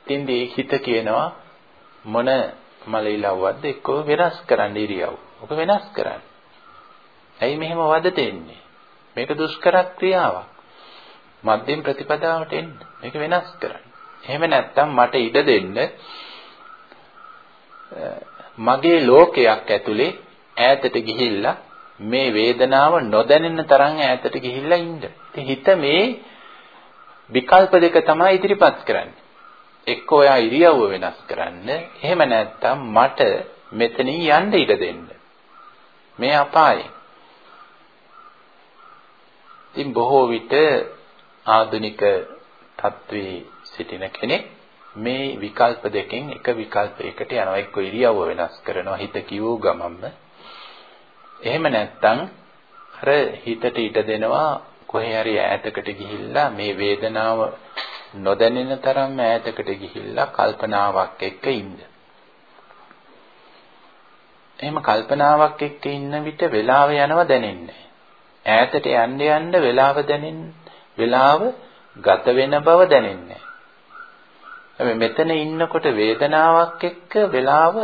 ඉතින්දී හිත කියනවා මොන මලිලව්වක්ද එක්ක වෙනස් කරන්න ඉරියව්. ඔක වෙනස් කරන්න. ඇයි මෙහෙම වද දෙන්නේ? මේක දුෂ්කර ක්‍රියාවක්. මධ්‍යම ප්‍රතිපදාවට එන්න. මේක වෙනස් කරන්න. එහෙම නැත්නම් මට ඉඩ දෙන්න මගේ ලෝකයක් ඇතුලේ ඈතට ගිහිල්ලා මේ වේදනාව නොදැනෙන තරම් ඈතට ගිහිල්ලා ඉන්න. ඉතින් හිත මේ විකල්ප දෙක තමයි ඉදිරිපත් කරන්නේ. එක්ක ඔයා ඉරියව්ව වෙනස් කරන්න. එහෙම නැත්නම් මට මෙතනින් යන්න ඉඩ දෙන්න. මේ අපායේ. ඉතින් බොහෝ විට ආධුනික තත්වයේ සිටින කෙනෙක් මේ විකල්ප දෙකෙන් එක විකල්පයකට යනවා. එක්ක ඉරියව්ව වෙනස් කරනවා. හිත කිව්ව ගමන්ම. එහෙම නැත්නම් අර හිතට ඉඩ දෙනවා කොහේ හරි ඈතකට ගිහිල්ලා මේ වේදනාව නොදැනෙන තරම් ඈතකට ගිහිල්ලා කල්පනාවක් එක්ක ඉන්න. එහෙම කල්පනාවක් එක්ක ඉන්න විට වෙලාව යනවා දැනෙන්නේ. ඈතට යන්න යන්න වෙලාව දැනෙන්න වෙලාව ගත වෙන බව දැනෙන්නේ. හැබැයි මෙතන ඉන්නකොට වේදනාවක් එක්ක වෙලාව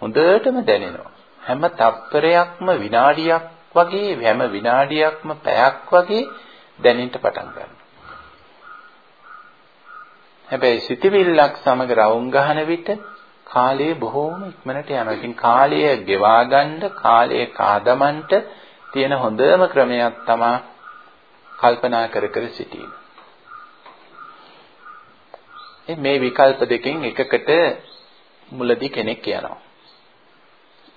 හොඳටම දැනෙනවා. හැම තප්පරයක්ම විනාඩියක් වගේ හැම විනාඩියක්ම පැයක් වගේ දැනෙන්න පටන් ගන්නවා. හැබැයි සිතවිල්ලක් සමග රවුම් ගහන විට කාලය බොහෝම ඉක්මනට යනවා. ඉතින් කාලය ගෙවා ගන්න, කාලය කාදමන්ට තියෙන හොඳම ක්‍රමයක් තමයි කල්පනා කර කර සිටීම. මේ විකල්ප දෙකෙන් එකකට මුලදී කෙනෙක් යනවා.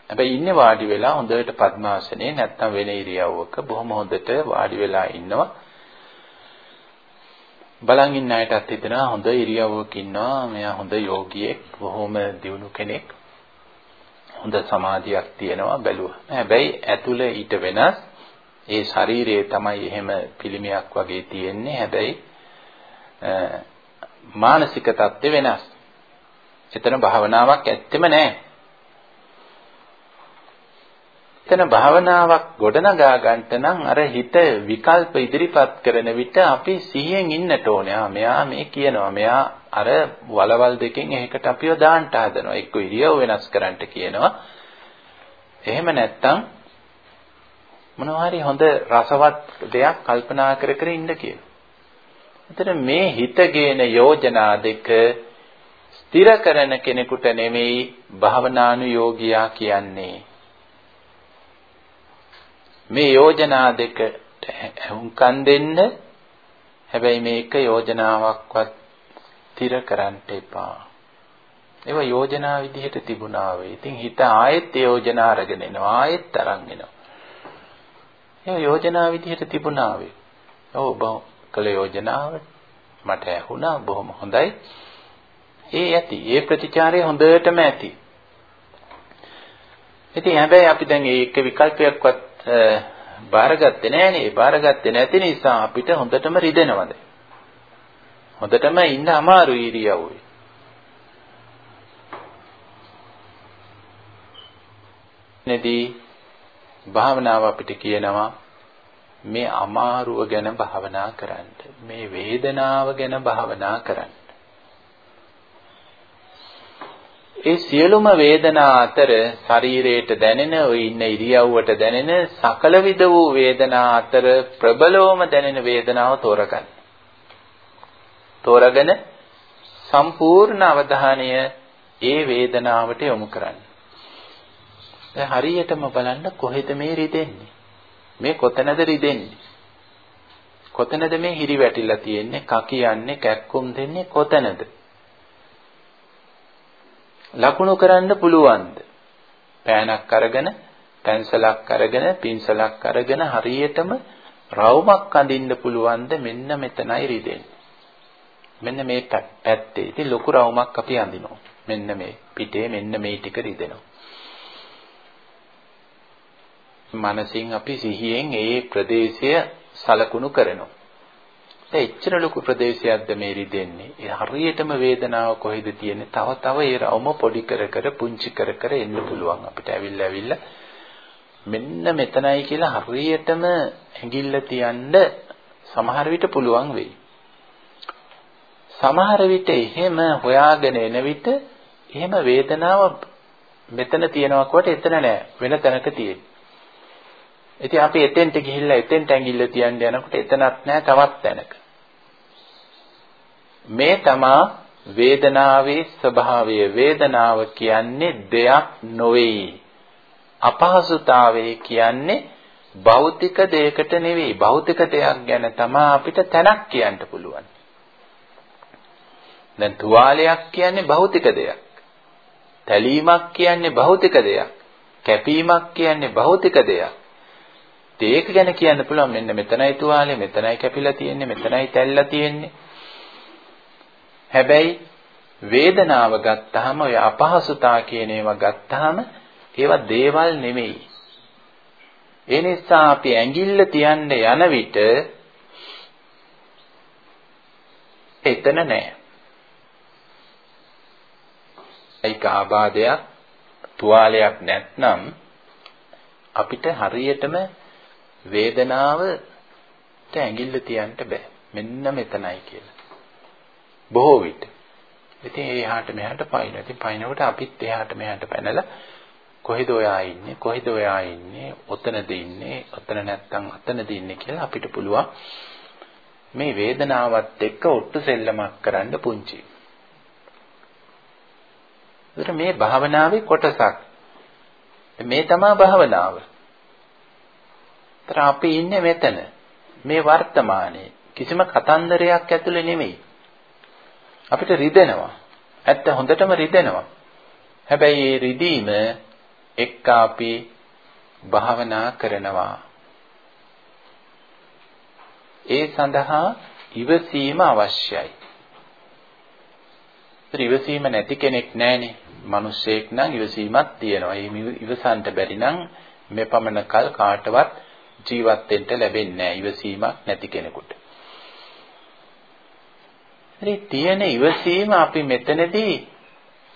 හැබැයි ඉන්නේ වාඩි වෙලා හොඳට පద్මාසනේ නැත්තම් වෙන ඉරියව්වක බොහොම හොඳට වාඩි වෙලා ඉන්නවා. බලන් ඉන්න අයටත් හිතෙනවා හොඳ ඉරියව්වක ඉන්නවා මෙයා හොඳ යෝගියෙක් බොහොම දියුණු කෙනෙක් හොඳ සමාධියක් තියෙනවා බැලුවා. හැබැයි ඇතුළ ඊට වෙනස් ඒ ශරීරයේ තමයි එහෙම පිළිමයක් වගේ තියෙන්නේ. හැබැයි මානසික தත්ත්වය වෙනස්. එතන භාවනාවක් ඇත්තෙම නැහැ. එතන භාවනාවක් ගොඩනගා ගන්නට නම් අර හිත විකල්ප ඉදිරිපත් කරන විට අපි සිහියෙන් ඉන්නට ඕනේ. ආ මෙයා මේ කියනවා. මෙයා අර වලවල් දෙකෙන් එකකට අපිව දාන්න හදනවා. එක්ක ඉරියව් වෙනස් කරන්නට කියනවා. එහෙම නැත්තම් මොනවා හරි හොඳ රසවත් දෙයක් කල්පනා කර කර ඉන්න කියලා. එතන මේ හිතගේන යෝජනා දෙක ස්ථිර කරන කෙනෙකුට නෙමෙයි භාවනානුයෝගියා කියන්නේ. මේ යෝජනා දෙකට හුම්කම් දෙන්න හැබැයි මේක යෝජනාවක්වත් ස්ථිර කරන්න එපා. ඒවා යෝජනා විදිහට තිබුණා වේ. ඉතින් හිත ආයෙත් යෝජනා අරගෙන එනවා. ආයෙත් අරන් එනවා. ඒ යෝජනා විදිහට තිබුණා වේ. ඔව් බොහොම කළ යෝජනාව මට ඇහුණා බොහොම හොඳයි. ඒ ඇති. ඒ ප්‍රතිචාරය හොඳටම ඇති. ඉතින් හැබැයි අපි දැන් ඒක විකල්පයක්වත් බාරගත්තේ නෑනේ. බාරගත්තේ නැති නිසා අපිට හොඳටම රිදෙනවද? හොඳටම ඉන්න අමාරු ඉරියව්වේ. නේදී භාවනාව අපිට කියනවා මේ අමාරුව ගැන භාවනා කරන්න. මේ වේදනාව ගැන භාවනා කරන්න. ඒ සියලුම වේදනා අතර ශරීරයට දැනෙන ඔය ඉන්න ඉරියව්වට දැනෙන සකල විද වූ වේදනා අතර ප්‍රබලවම දැනෙන වේදනාව තෝරගන්න. තෝරගෙන සම්පූර්ණ අවධානය ඒ වේදනාවට යොමු කරන්න. දැන් හරියටම බලන්න කොහෙද මේ රිදෙන්නේ? මේ කොතනද රිදෙන්නේ? කොතනද මේ හිරි වැටිලා තියෙන්නේ? කකියන්නේ, කැක්කුම් දෙන්නේ කොතනද? ලකුණු කරන්න පුළුවන්ද? පෑනක් අරගෙන, පැන්සලක් අරගෙන, පින්සලක් අරගෙන හරියටම රවුමක් අඳින්න පුළුවන්ද? මෙන්න මෙතනයි රිදෙන්නේ. මෙන්න මේ පැත්තේ. ඉතින් ලොකු රවුමක් අපි අඳිනවා. මෙන්න මේ පිටේ මෙන්න මේ ටික රිදෙනවා. මනසින් අපි සිහියෙන් ඒ ප්‍රදේශය සලකුණු කරනවා. දැන් එච්චර ලොකු ප්‍රදේශයක්ද මේ රිදෙන්නේ. ඒ හරියටම වේදනාව කොහෙද තියෙන්නේ? තව තව ඒ රවම පොඩි කර කර පුංචි කර කර එන්න පුළුවන් අපිට ඇවිල්ලා ඇවිල්ලා මෙන්න මෙතනයි කියලා හරියටම ඇඟිල්ල තියන්න සමහර විට පුළුවන් වෙයි. සමහර විට එහෙම හොයාගෙන එන විට එහෙම වේදනාව මෙතන තියෙනවා කොට එතන නෑ වෙන තැනක තියෙන්නේ. ඉතින් අපි එතෙන්ට ගිහිල්ලා එතෙන්ට ඇඟිල්ල තියන්න යනකොට එතනක් නෑ තවත් තැනක. මේ තමා වේදනාවේ ස්වභාවය වේදනාව කියන්නේ දෙයක් නොවේ. අපහසුතාවය කියන්නේ භෞතික දෙයකට නෙවෙයි භෞතික දෙයක් ගැන තමා අපිට තැනක් කියන්න පුළුවන්. දැන් තුවාලයක් කියන්නේ භෞතික දෙයක්. තැලීමක් කියන්නේ භෞතික දෙයක්. කැපීමක් කියන්නේ භෞතික දෙයක්. ඒක ගැන කියන්න පුළුවන්. මෙන්න මෙතනයි තුවාලේ මෙතනයි කැපිලා තියෙන්නේ මෙතනයි තැල්ලා තියෙන්නේ. හැබැයි වේදනාව ගත්තාම ඔය අපහසුතා කියන ඒවා ගත්තාම ඒවා දේවල් නෙමෙයි. ඒ නිසා අපි ඇඟිල්ල තියන්න යන විට එතන නෑ. ඒක ආබාධයක් තුවාලයක් නැත්නම් අපිට හරියටම වේදනාවට ඇඟිල්ල තියන්න බෑ. මෙන්න මෙතනයි කියලා. බොහෝ විට. ඉතින් ඒ එහාට මෙහාට පයින්න. ඉතින් පයින්නකොට අපිත් එහාට මෙහාට පැනලා කොහෙද ඔයා ඉන්නේ? කොහෙද ඔයා ඉන්නේ? ඔතනද ඉන්නේ? ඔතන නැත්තම් අතනද ඉන්නේ කියලා අපිට පුළුවන් මේ වේදනාවත් එක්ක ඔට්ටු සෙල්ලමක් කරන්න පුංචි. ඒතර මේ භාවනාවේ කොටසක්. මේ තමයි භාවනාව. ඒතර අපි ඉන්නේ මෙතන. මේ වර්තමානයේ කිසිම කතන්දරයක් ඇතුලේ නෙමෙයි. අපිට රිදෙනවා. ඇත්ත හොඳටම රිදෙනවා. හැබැයි මේ රිදීම එක්ක අපි භාවනා කරනවා. ඒ සඳහා ඉවසීම අවශ්‍යයි. ඉවසීම නැති කෙනෙක් නැහනේ. මිනිස්සෙක් නම් ඉවසීමක් තියෙනවා. ඒ ඉවසන්ට බැරි නම් මේ පමණ කල් කාටවත් ජීවත් වෙන්න ලැබෙන්නේ නැහැ ඉවසීමක් නැති කෙනෙකුට. ඉතින් තියෙන ඉවසීම අපි මෙතනදී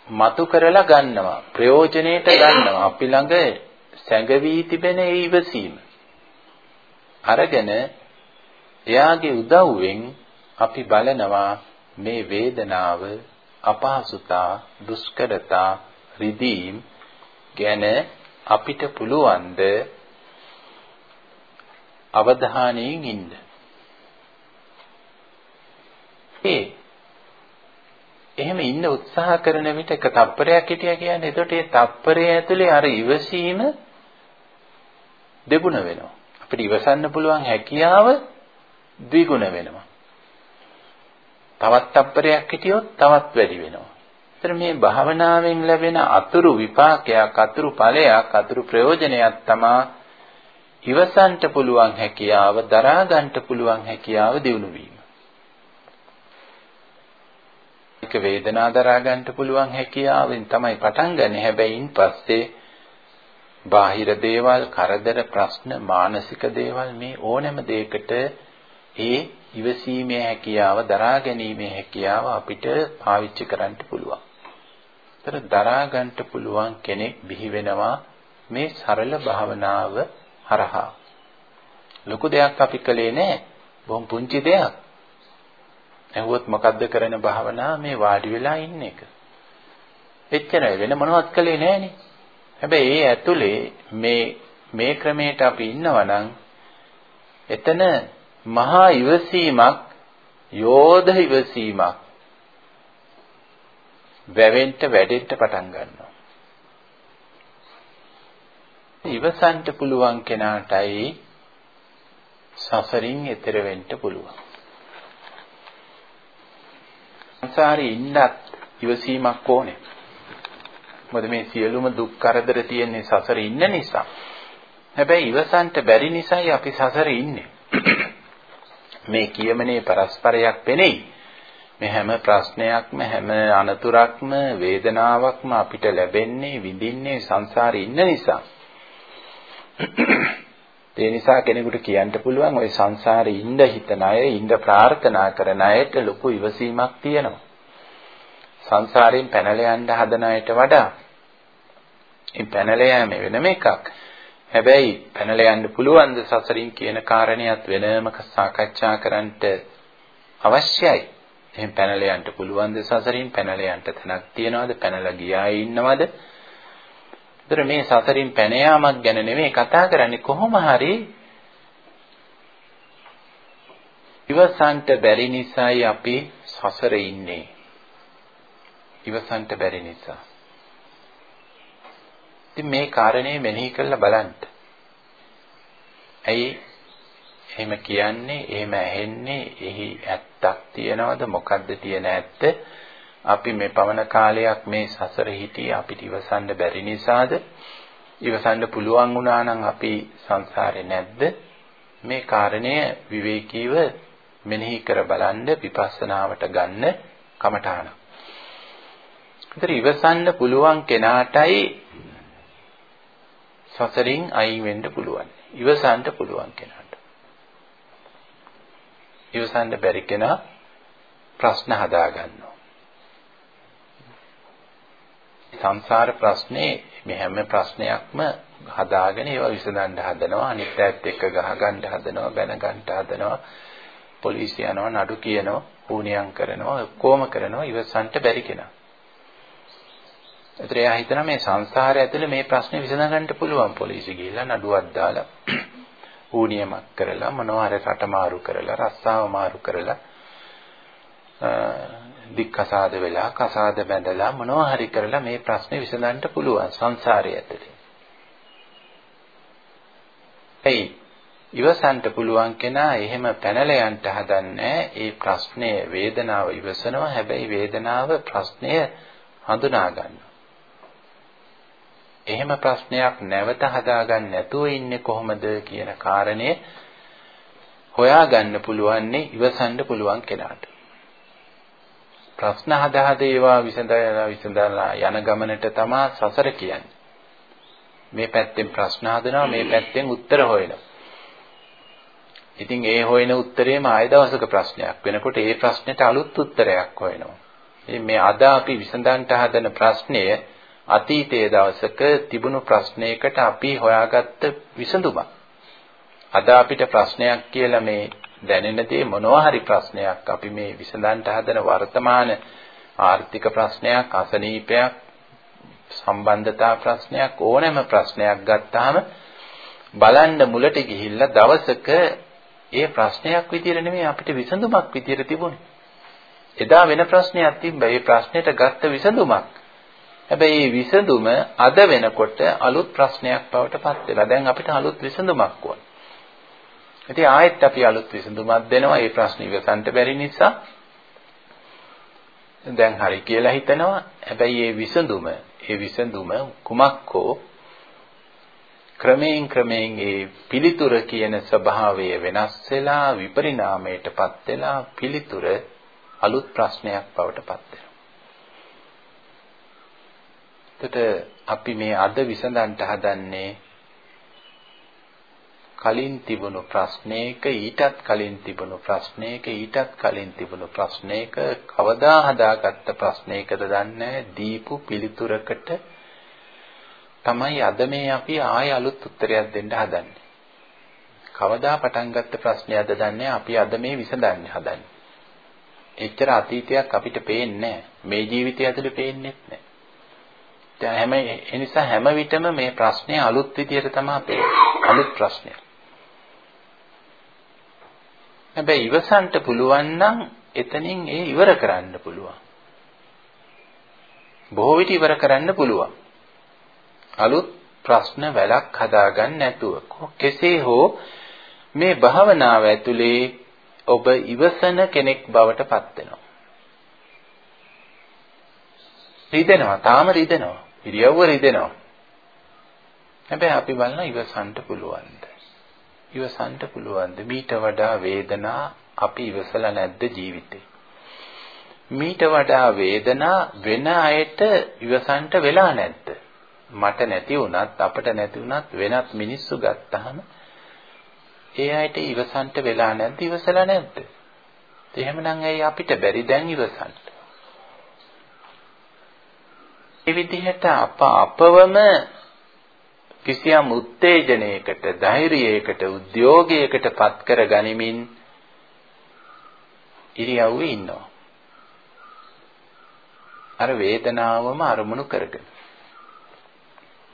මතු කරලා ගන්නවා ප්‍රයෝජනෙට ගන්නවා අපි ළඟ සැඟවී තිබෙන ඒ ඉවසීම අරගෙන එයාගේ උදව්වෙන් අපි බලනවා මේ වේදනාව අපහසුතා දුෂ්කරතා රිදීම් ගැන අපිට පුළුවන්ද අවධානයෙන් ඉන්න. ඒ එහෙම ඉන්න උත්සාහ කරන විට එක තප්පරයක් හිටියා කියන්නේ එතකොට ඒ තප්පරය ඇතුලේ අර ඉවසීම දෙගුණ වෙනවා. අපිට ඉවසන්න පුළුවන් හැකියාව ද්විගුණ වෙනවා. තවත් තප්පරයක් හිටියොත් තවත් වැඩි වෙනවා. ඒතර මේ භාවනාවෙන් ලැබෙන අතුරු විපාකයක්, අතුරු ඵලයක්, අතුරු ප්‍රයෝජනයක් තමා ඉවසන්ට පුළුවන් හැකියාව, දරා ගන්නට පුළුවන් හැකියාව දිනු වීම. එක වේදනා දරා ගන්නට පුළුවන් හැකියාවෙන් තමයි පටන් ගන්න. හැබැයින් පස්සේ බාහිර දේවල්, කරදර, ප්‍රශ්න, මානසික දේවල් මේ ඕනෑම දෙයකට ඒ ඉවසීමේ හැකියාව, දරා ගැනීමේ හැකියාව අපිට පාවිච්චි කරන්න පුළුවන්. ඒතර දරා ගන්නට පුළුවන් කෙනෙක් බිහි වෙනවා මේ සරල භාවනාව හරහා. ලොකු දෙයක් අපි කළේ නැහැ. බොහොම පුංචි දෙයක්. ඇහුවොත් මොකද්ද කරන භාවනාව මේ වාඩි වෙලා ඉන්න එක. එච්චරයි වෙන මොනවත් කළේ නැහනේ. හැබැයි ඒ ඇතුලේ මේ මේ ක්‍රමයට අපි ඉන්නවා නම් එතන මහා ඉවසීමක් යෝධ ඉවසීමක් වැවෙන්න වැඩෙන්න පටන් ගන්නවා. ඉවසන්ට පුළුවන් කෙනාටයි සසරින් එතෙර වෙන්න පුළුවන්. සංසාරේ ඉන්නත් ඉවසීමක් ඕනේ. මොකද මේ සියලුම දුක් කරදර තියෙන්නේ සසරේ ඉන්න නිසා. හැබැයි ඉවසන්ට බැරි නිසායි අපි සසරේ ඉන්නේ. මේ කියමනේ පරස්පරයක් වෙන්නේ. මේ හැම ප්‍රශ්නයක්ම හැම අනතුරක්ම වේදනාවක්ම අපිට ලැබෙන්නේ විඳින්නේ සංසාරේ ඉන්න නිසා. ඒ නිසා කෙනෙකුට කියන්න පුළුවන් ওই සංසාරේ ඉඳ හිතන අය, ඉඳ ප්‍රාර්ථනා කරන අයට ලොකු ඉවසීමක් තියෙනවා. සංසාරයෙන් පැනලා යන්න හදන අයට වඩා. මේ පැනලා යෑම වෙනම එකක්. හැබැයි පැනලා යන්න පුළුවන් ද සසරින් කියන කාරණේත් වෙනම සාකච්ඡා කරන්නට අවශ්‍යයි. එහෙන් පැනලා යන්න පුළුවන් ද සසරින් පැනලා යන්න තැනක් තියනවද? පැනලා ගියා ඉන්නවද? ඒතර මේ සසරින් පැන යාමක් ගැන නෙමෙයි කතා කරන්නේ කොහොම හරි ඉවසන්ට බැරි නිසායි අපි සසරේ ඉන්නේ. ඉවසන්ට බැරි නිසා. ඉතින් මේ කාරණේ මෙනෙහි කරලා බලන්න. ඇයි එහෙම කියන්නේ, එහෙම ඇහෙන්නේ, එහි ඇත්තක් තියනවද, මොකද්ද තියෙන ඇත්ත? අපි මේ පවන කාලයක් මේ සසර හිටියේ අපිට ඉවසන්න බැරි නිසාද? ඉවසන්න පුළුවන් වුණා නම් අපි සංසාරේ නැද්ද? මේ කාරණය විවේකීව මෙනෙහි කර බලන්න විපස්සනාවට ගන්න කමඨාන. ඒතර ඉවසන්න පුළුවන් කෙනාටයි සසරින් අයින් වෙන්න පුළුවන්. ඉවසන්න පුළුවන් කෙනාට. ඉවසන්න බැරි කෙනා ප්‍රශ්න හදා ගන්නවා. සංසාර ප්‍රශ්නේ මේ හැම ප්‍රශ්නයක්ම හදාගෙන ඒවා විසඳන්න හදනවා. අනිත් පැත්ත එක්ක ගහගන්න හදනවා බැනගන්න හදනවා. පොලිසිය යනවා නඩු කියනවා ඌණියම් කරනවා කොහොම කරනවා. ඉවසන්ට බැරි කෙනා. ඒතර එයා හිතනවා මේ සංසාරය ඇතුලේ මේ ප්‍රශ්නේ විසඳගන්න පුළුවන්. පොලිසිය ගිහිල්ලා නඩුවක් දාලා ඌණියමක් කරලා මොනවා හරි රට මාරු කරලා රස්සාව මාරු කරලා දික් කසාද වෙලා කසාද බැඳලා මොනවා හරි කරලා මේ ප්‍රශ්නේ විසඳන්න පුළුවන් සංසාරය ඇතුලේ. එයි ඉවසන්ට පුළුවන් කෙනා එහෙම පැනලා යන්න හදන්නේ ඒ ප්‍රශ්නය වේදනාව ඉවසනවා හැබැයි වේදනාව ප්‍රශ්නය හඳුනා ගන්නවා. එහෙම ප්‍රශ්නයක් නැවත හදාගන්න නැතුව ඉන්නේ කොහොමද කියන කාරණය හොයාගන්න පුළුවන්නේ ඉවසන්න පුළුවන් කෙනාට. ප්‍රශ්න හදා හද ඒවා විසඳලා විසඳලා යන ගමනට තමයි සසර කියන්නේ. මේ පැත්තෙන් ප්‍රශ්න හදනවා මේ පැත්තෙන් උත්තර හොයනවා. ඉතින් ඒ හොයන උත්තරේම ආය දවසක ප්‍රශ්නයක් වෙනකොට ඒ ප්‍රශ්නෙට අලුත් උත්තරයක් හොයනවා. ඉතින් මේ අද අපි විසඳන්න හදන ප්‍රශ්නය අතීතයේ දවසක තිබුණු ප්‍රශ්නයකට අපි හොයාගත්ත විසඳුමක්. අද අපිට ප්‍රශ්නයක් කියලා මේ දැනෙන දේ මොනවා හරි ප්‍රශ්නයක් අපි මේ විසඳන්න හදන වර්තමාන ආර්ථික ප්‍රශ්නයක් අසනීපයක් සම්බන්ධතා ප්‍රශ්නයක් ඕනෑම ප්‍රශ්නයක් ගත්තාම බලන්න මුලට ගිහිල්ලා දවසක ඒ ප්‍රශ්නයක් විදියට නෙමෙයි අපිට විසඳුමක් විදියට තිබුණේ. එදා වෙන ප්‍රශ්නයක් තිබ්බා. ඒ ප්‍රශ්නෙට ගත්ත විසඳුමක්. හැබැයි මේ විසඳුම අද වෙනකොට අලුත් ප්‍රශ්නයක් බවට පත් වෙලා. දැන් අපිට අලුත් විසඳුමක් ඕන. ඉතින් ආයෙත් අපි අලුත් විසඳුමක් දෙනවා. මේ ප්‍රශ්න ඉවසන්න බැරි නිසා. දැන් හරි කියලා හිතනවා. හැබැයි මේ විසඳුම, මේ විසඳුම කුමක් හෝ ක්‍රමයෙන් ක්‍රමයෙන් ඒ පිළිතුර කියන ස්වභාවය වෙනස් වෙලා විපරිණාමයටපත් වෙලා පිළිතුර අලුත් ප්‍රශ්නයක් බවට පත් වෙනවා. එතකොට අපි මේ අද විසඳන්න හදන්නේ කලින් තිබුණු ප්‍රශ්නයක ඊටත් කලින් තිබුණු ප්‍රශ්නයක ඊටත් කලින් තිබුණු ප්‍රශ්නයක කවදා හදාගත්ත ප්‍රශ්නයකද දන්නේ දීපු පිළිතුරකට තමයි අද මේ අපි ආය අලුත් උත්තරයක් දෙන්න හදන්නේ. කවදා පටන් ගත්ත ප්‍රශ්නයක්ද දන්නේ අපි අද මේ විසඳන්න හදන්නේ. එච්චර අතීතයක් අපිට පේන්නේ මේ ජීවිතය ඇතුලේ පේන්නේ නැහැ. දැන් හැම ඒ නිසා හැම විටම මේ ප්‍රශ්නේ අලුත් විදියට තමයි පේන්නේ. අලුත් ප්‍රශ්නයක්. හැබැයි ඉවසන්න පුළුවන් නම් එතනින් ඒ ඉවර කරන්න පුළුවන්. බොහෝ විට ඉවර කරන්න පුළුවන්. අලුත් ප්‍රශ්න වැලක් හදාගන්න නැතුව කෙසේ හෝ මේ භාවනාව ඇතුලේ ඔබ ඉවසන කෙනෙක් බවට පත් වෙනවා. රිදෙනවා, තාම රිදෙනවා. ඉරියව්ව රිදෙනවා. හැබැයි අපි බලන ඉවසන්න පුළුවන්ද? ඉවසන්න පුළුවන්ද? මීට වඩා වේදනා අපි ඉවසලා නැද්ද ජීවිතේ? මීට වඩා වේදනා වෙන අයට ඉවසන්න වෙලා නැද්ද? මට නැති වුණත් අපට නැති වුණත් වෙනත් මිනිස්සු ගත්තාම ඒ අයට ඉවසන්න වෙලා නැද්ද ඉවසලා නැද්ද? එහෙමනම් ඇයි අපිට බැරි දැන් ඉවසන්න? ඒ විදිහට අප අපවම කිසියම් උත්තේජනයකට, ධෛර්යයකට, උද්‍යෝගයකට පත් කර ගනිමින් ඉරියව්වේ ඉන්නවා. අර වේදනාවම අරමුණු කරගෙන.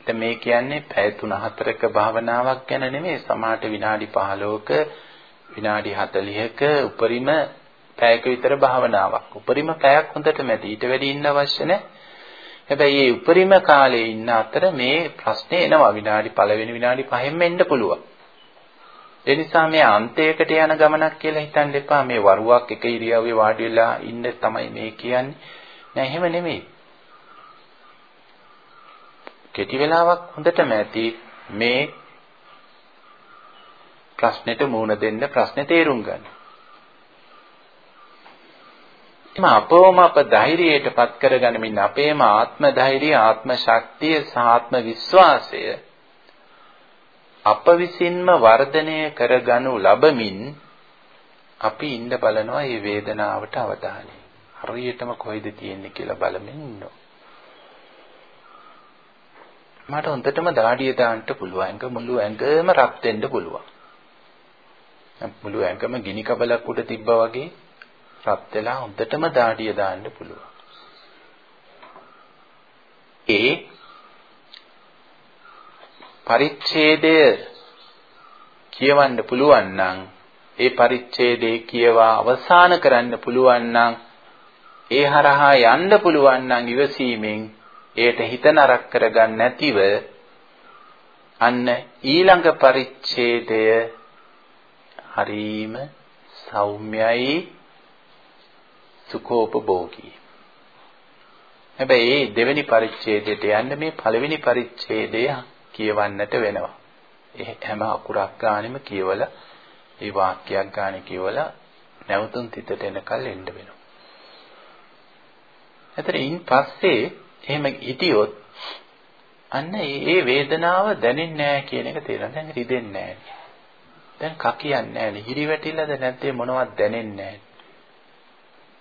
දැන් මේ කියන්නේ පැය 3-4ක භාවනාවක් ගැන නෙමෙයි සමාහට විනාඩි 15ක විනාඩි 40ක උපරිම පැයක විතර භාවනාවක්. උපරිම පැයක් හොඳට මැදි. ඊට වැඩි ඉන්න අවශ්‍ය නැහැ. හැබැයි මේ උපරිම කාලේ ඉන්න අතර මේ ප්‍රශ්නේ එනවා විනාඩි පළවෙනි විනාඩි 5ෙන් එන්න පුළුවන්. ඒ නිසා මේ අන්තයකට යන ගමනක් කියලා හිතන්න එපා. මේ වරුවක් එක ඉරියව්වේ වාඩි වෙලා ඉන්න තමයි මේ කියන්නේ. නෑ එහෙම නෙමෙයි. කෙටි වෙලාවක් හොඳටම ඇති මේ ප්‍රශ්නෙට මුහුණ දෙන්න ප්‍රශ්නේ තේරුම් ගන්න. අපවම අප ධෛර්යයටපත් කරගනිමින් අපේම ආත්ම ධෛර්යය ආත්ම ශක්තිය සහ ආත්ම විශ්වාසය අප විසින්ම වර්ධනය කරගනු ලබමින් අපි ඉන්න බලනවා මේ වේදනාවට අවධානය. හරියටම කොයිද තියෙන්නේ කියලා බලමින් ඉන්නවා. මට හොඳටම දාඩිය දාන්න පුළුවන්. ඇඟ මුළු ඇඟම රත් වෙන්න පුළුවන්. මුළු ඇඟම ගිනි කබලක් උඩ තිබ්බා වගේ රත් වෙලා හොඳටම දාඩිය දාන්න පුළුවන්. ඒ පරිච්ඡේදය කියවන්න පුළුවන් නම් ඒ පරිච්ඡේදේ කියවා අවසන් කරන්න පුළුවන් නම් ඒ හරහා යන්න පුළුවන් නම් ඉවසීමෙන් ඒට හිත නරක කරගන්න නැතිව අන්න ඊළඟ පරිච්ඡේදය හරීම සෞම්‍යයි සුඛෝපභෝගී. හැබැයි දෙවෙනි පරිච්ඡේදයට යන්න මේ පළවෙනි පරිච්ඡේදය කියවන්නට වෙනවා. ඒ හැම අකුරක් ගානෙම කියවලා ඒ වාක්‍යයක් ගානේ කියවලා නැවතුම් තිතට එනකල් එන්න වෙනවා. එතන ඉන් පස්සේ එහෙම හිටියොත් අන්න ඒ වේදනාව දැනෙන්නේ නැහැ කියන එක තේරෙනවා. දැන් රිදෙන්නේ නැහැ. දැන් කකියන්නේ නැහැ. හිරි වැටිලාද නැත්නම් මොනවත් දැනෙන්නේ නැහැ.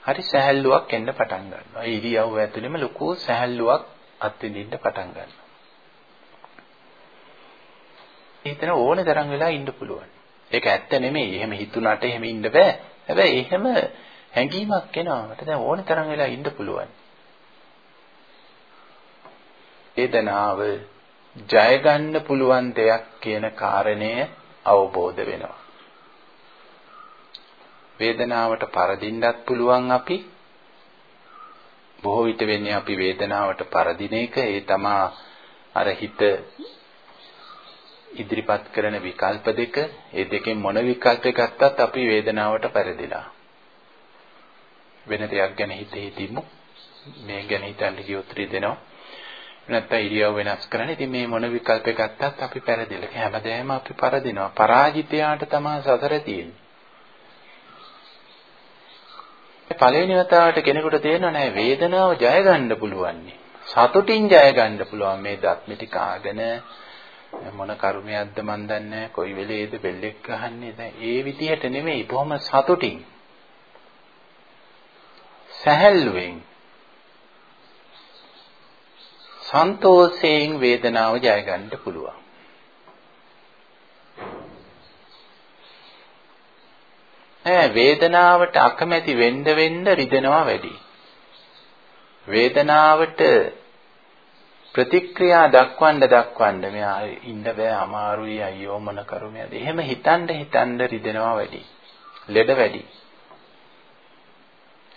හරි සහැල්ලුවක් එන්න පටන් ගන්නවා. ඒ ඉරියව්ව ඇතුළෙම ලොකු සහැල්ලුවක් අත්විඳින්න පටන් ගන්නවා. හිතන ඕන තරම් වෙලා ඉන්න පුළුවන්. ඒක ඇත්ත නෙමෙයි. එහෙම හිතුණාට එහෙම ඉන්න බෑ. හැබැයි එහෙම හැඟීමක් එනවා. මට දැන් ඕන තරම් වෙලා ඉන්න පුළුවන්. වේදනාව ජය ගන්න පුළුවන් දෙයක් කියන කාරණය අවබෝධ වෙනවා. වේදනාවට පරදින්නත් පුළුවන් අපි බොහෝ විට වෙන්නේ අපි වේදනාවට පරදින එක ඒ තමා අර හිත ඉදිරිපත් කරන විකල්ප දෙක ඒ දෙකෙන් මොන විකල්ප ගත්තත් අපි වේදනාවට පරදිලා වෙන දෙයක් ගැන හිත හිතිමු මේ ගැන හිතන්න කිව්වොත් රිදෙනවා නැත්නම් ඉරියව් වෙනස් කරන්න. ඉතින් මේ මොන විකල්ප ගත්තත් අපි පෙරදිලා. හැමදේම අපි පරදිනවා. පරාජිතයාට තමයි සසර තියෙන්නේ. පළවෙනි වතාවට කෙනෙකුට තේරෙනව නෑ වේදනාව ජය ගන්න පුළුවන්. සතුටින් ජය ගන්න පුළුවන් මේ දත්මි ටික ආගෙන මොන කර්මයක්ද මන් දන්නේ කොයි වෙලේද බෙල්ලෙක් ගහන්නේ දැන් ඒ විදිහට නෙමෙයි බොහොම සතුටින් සැහැල්ලුවෙන් සන්තෝෂයෙන් වේදනාව ජය ගන්න පුළුවන්. ඈ වේදනාවට අකමැති වෙන්න වෙන්න රිදෙනවා වැඩි. වේදනාවට ප්‍රතික්‍රියා දක්වන්න දක්වන්න මෙයා ඉන්න බෑ අමාරුයි අයියෝ මොන කරුමයද එහෙම හිතන්න හිතන්න රිදෙනවා වැඩි. ලෙඩ වැඩි.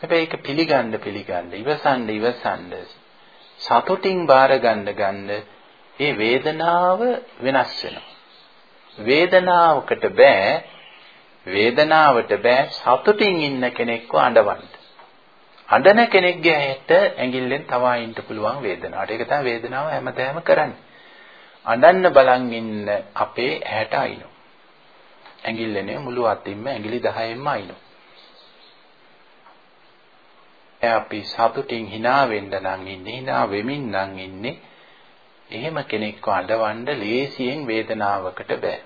හැබැයි ඒක පිළිගන්න පිළිගන්න ඉවසන්න ඉවසන්න සතුටින් බාර ගන්න ගන්න ඒ වේදනාව වෙනස් වෙනවා. වේදනාවකට බෑ වේදනාවට බෑ සතුටින් ඉන්න කෙනෙක්ව අඬවන්න. අඬන කෙනෙක්ගේ ඇයට ඇඟිල්ලෙන් තවායින්න පුළුවන් වේදනාවට. ඒක තමයි වේදනාව හැමතැනම කරන්නේ. අඬන්න බලන් ඉන්න අපේ ඇහැට අයිනෝ. ඇඟිල්ලනේ මුළු අතින්ම ඇඟිලි 10න්ම අයිනෝ. අපි සතුටින් hina වෙන්න නම් ඉන්නේ hina වෙමින් නම් ඉන්නේ එහෙම කෙනෙක්ව අඬවන්න ලේසියෙන් වේදනාවකට බෑ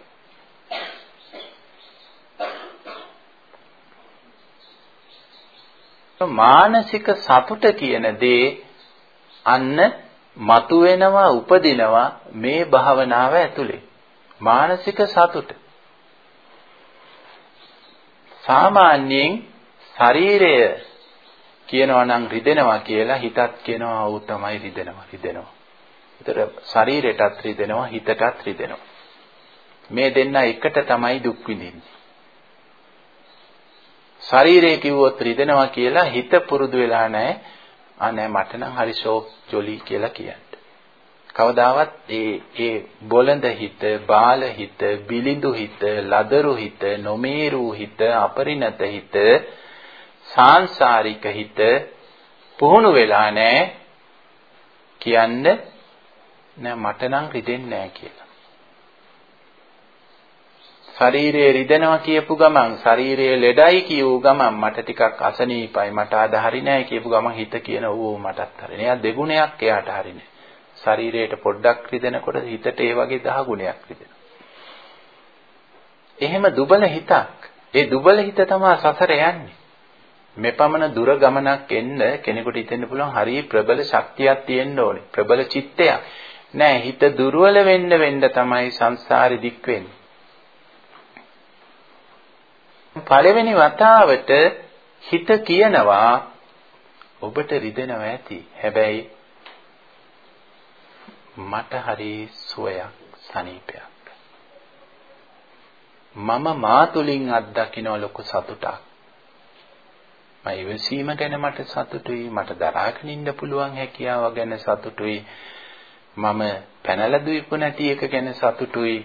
මානසික සතුට කියන දේ අන්න මතුවෙනවා උපදිනවා මේ භාවනාව ඇතුලේ මානසික සතුට සාමාන්‍යයෙන් ශරීරය කියනවා නම් රිදෙනවා කියලා හිතත් කියනවා ඌ තමයි රිදෙනවා රිදෙනවා. ඒතර ශරීරයටත් රිදෙනවා හිතටත් රිදෙනවා. මේ දෙන්න එකට තමයි දුක් විඳින්නේ. ශරීරය කිව්වොත් රිදෙනවා කියලා හිත පුරුදු වෙලා නැහැ. ආ නෑ මට නම් හරි ෂෝක් ජොලි කියලා කියන්නේ. කවදාවත් ඒ ඒ බොළඳ හිත, බාල හිත, බිලිඳු හිත, ලදරු හිත, නොමේරු හිත, අපරිණත හිත සාංශාරික හිත පුහුණු වෙලා නැහැ කියන්න නෑ මට නම් රිදෙන්නේ නෑ කියලා. ශරීරයේ රිදෙනවා කියපු ගමන් ශරීරයේ ලෙඩයි කියූ ගමන් මට ටිකක් අසනීපයි මට අද හරි නෑ කියපු ගමන් හිත කියන ඌ මටත් හරිනේ. එයා දෙගුණයක් එයාට හරිනේ. ශරීරයට පොඩ්ඩක් රිදෙනකොට හිතට ඒ වගේ දහ ගුණයක් රිදෙනවා. එහෙම දුබල හිතක්. ඒ දුබල හිත තමයි සසර යන්නේ. මෙපමණ දුර ගමනක් එන්න කෙනෙකුට හිතෙන්න පුළුවන් හරිය ප්‍රබල ශක්තියක් තියෙන්න ඕනේ. ප්‍රබල චිත්තයක්. නෑ හිත දුර්වල වෙන්න වෙන්න තමයි සංසාරෙ දික් වෙන්නේ. පළවෙනි වතාවට හිත කියනවා ඔබට රිදෙනවා ඇති. හැබැයි මට හරි සුවයක් සනීපයක්. මම මා තුලින් අත්දකින්න ලොකු සතුටක්. මම ඉවසීම ගැන මට සතුටුයි මට දරාගෙන ඉන්න පුළුවන් හැකියාව ගැන සතුටුයි මම පැනලා දුවපු නැති එක ගැන සතුටුයි